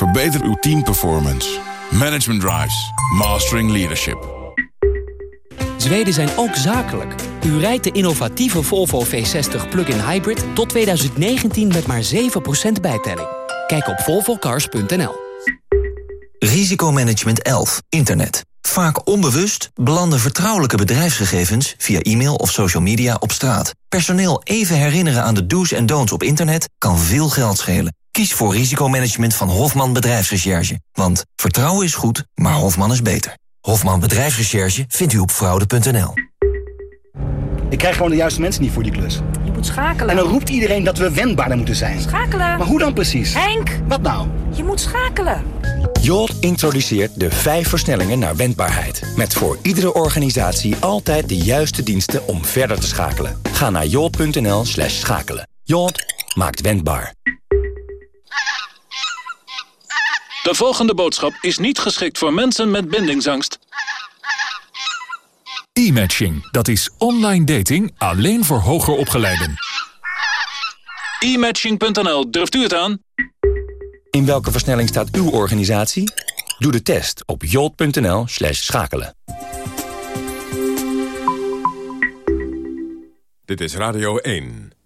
Verbeter uw teamperformance. Management Drives. Mastering Leadership. Zweden zijn ook zakelijk. U rijdt de innovatieve Volvo V60 plug-in hybrid tot 2019 met maar 7% bijtelling. Kijk op volvocars.nl. Risicomanagement 11. Internet. Vaak onbewust belanden vertrouwelijke bedrijfsgegevens via e-mail of social media op straat. Personeel even herinneren aan de do's en don'ts op internet kan veel geld schelen. Kies voor risicomanagement van Hofman Bedrijfsrecherche. Want vertrouwen is goed, maar Hofman is beter. Hofman Bedrijfsrecherche vindt u op fraude.nl. Ik krijg gewoon de juiste mensen niet voor die klus. Je moet schakelen. En dan roept iedereen dat we wendbaarder moeten zijn. Schakelen. Maar hoe dan precies? Henk! Wat nou? Je moet schakelen. Jolt introduceert de vijf versnellingen naar wendbaarheid. Met voor iedere organisatie altijd de juiste diensten om verder te schakelen. Ga naar jolt.nl slash schakelen. Jolt maakt wendbaar. De volgende boodschap is niet geschikt voor mensen met bindingsangst. E-matching, dat is online dating alleen voor hoger opgeleiden. E-matching.nl, durft u het aan? In welke versnelling staat uw organisatie? Doe de test op jolt.nl slash schakelen. Dit is Radio 1.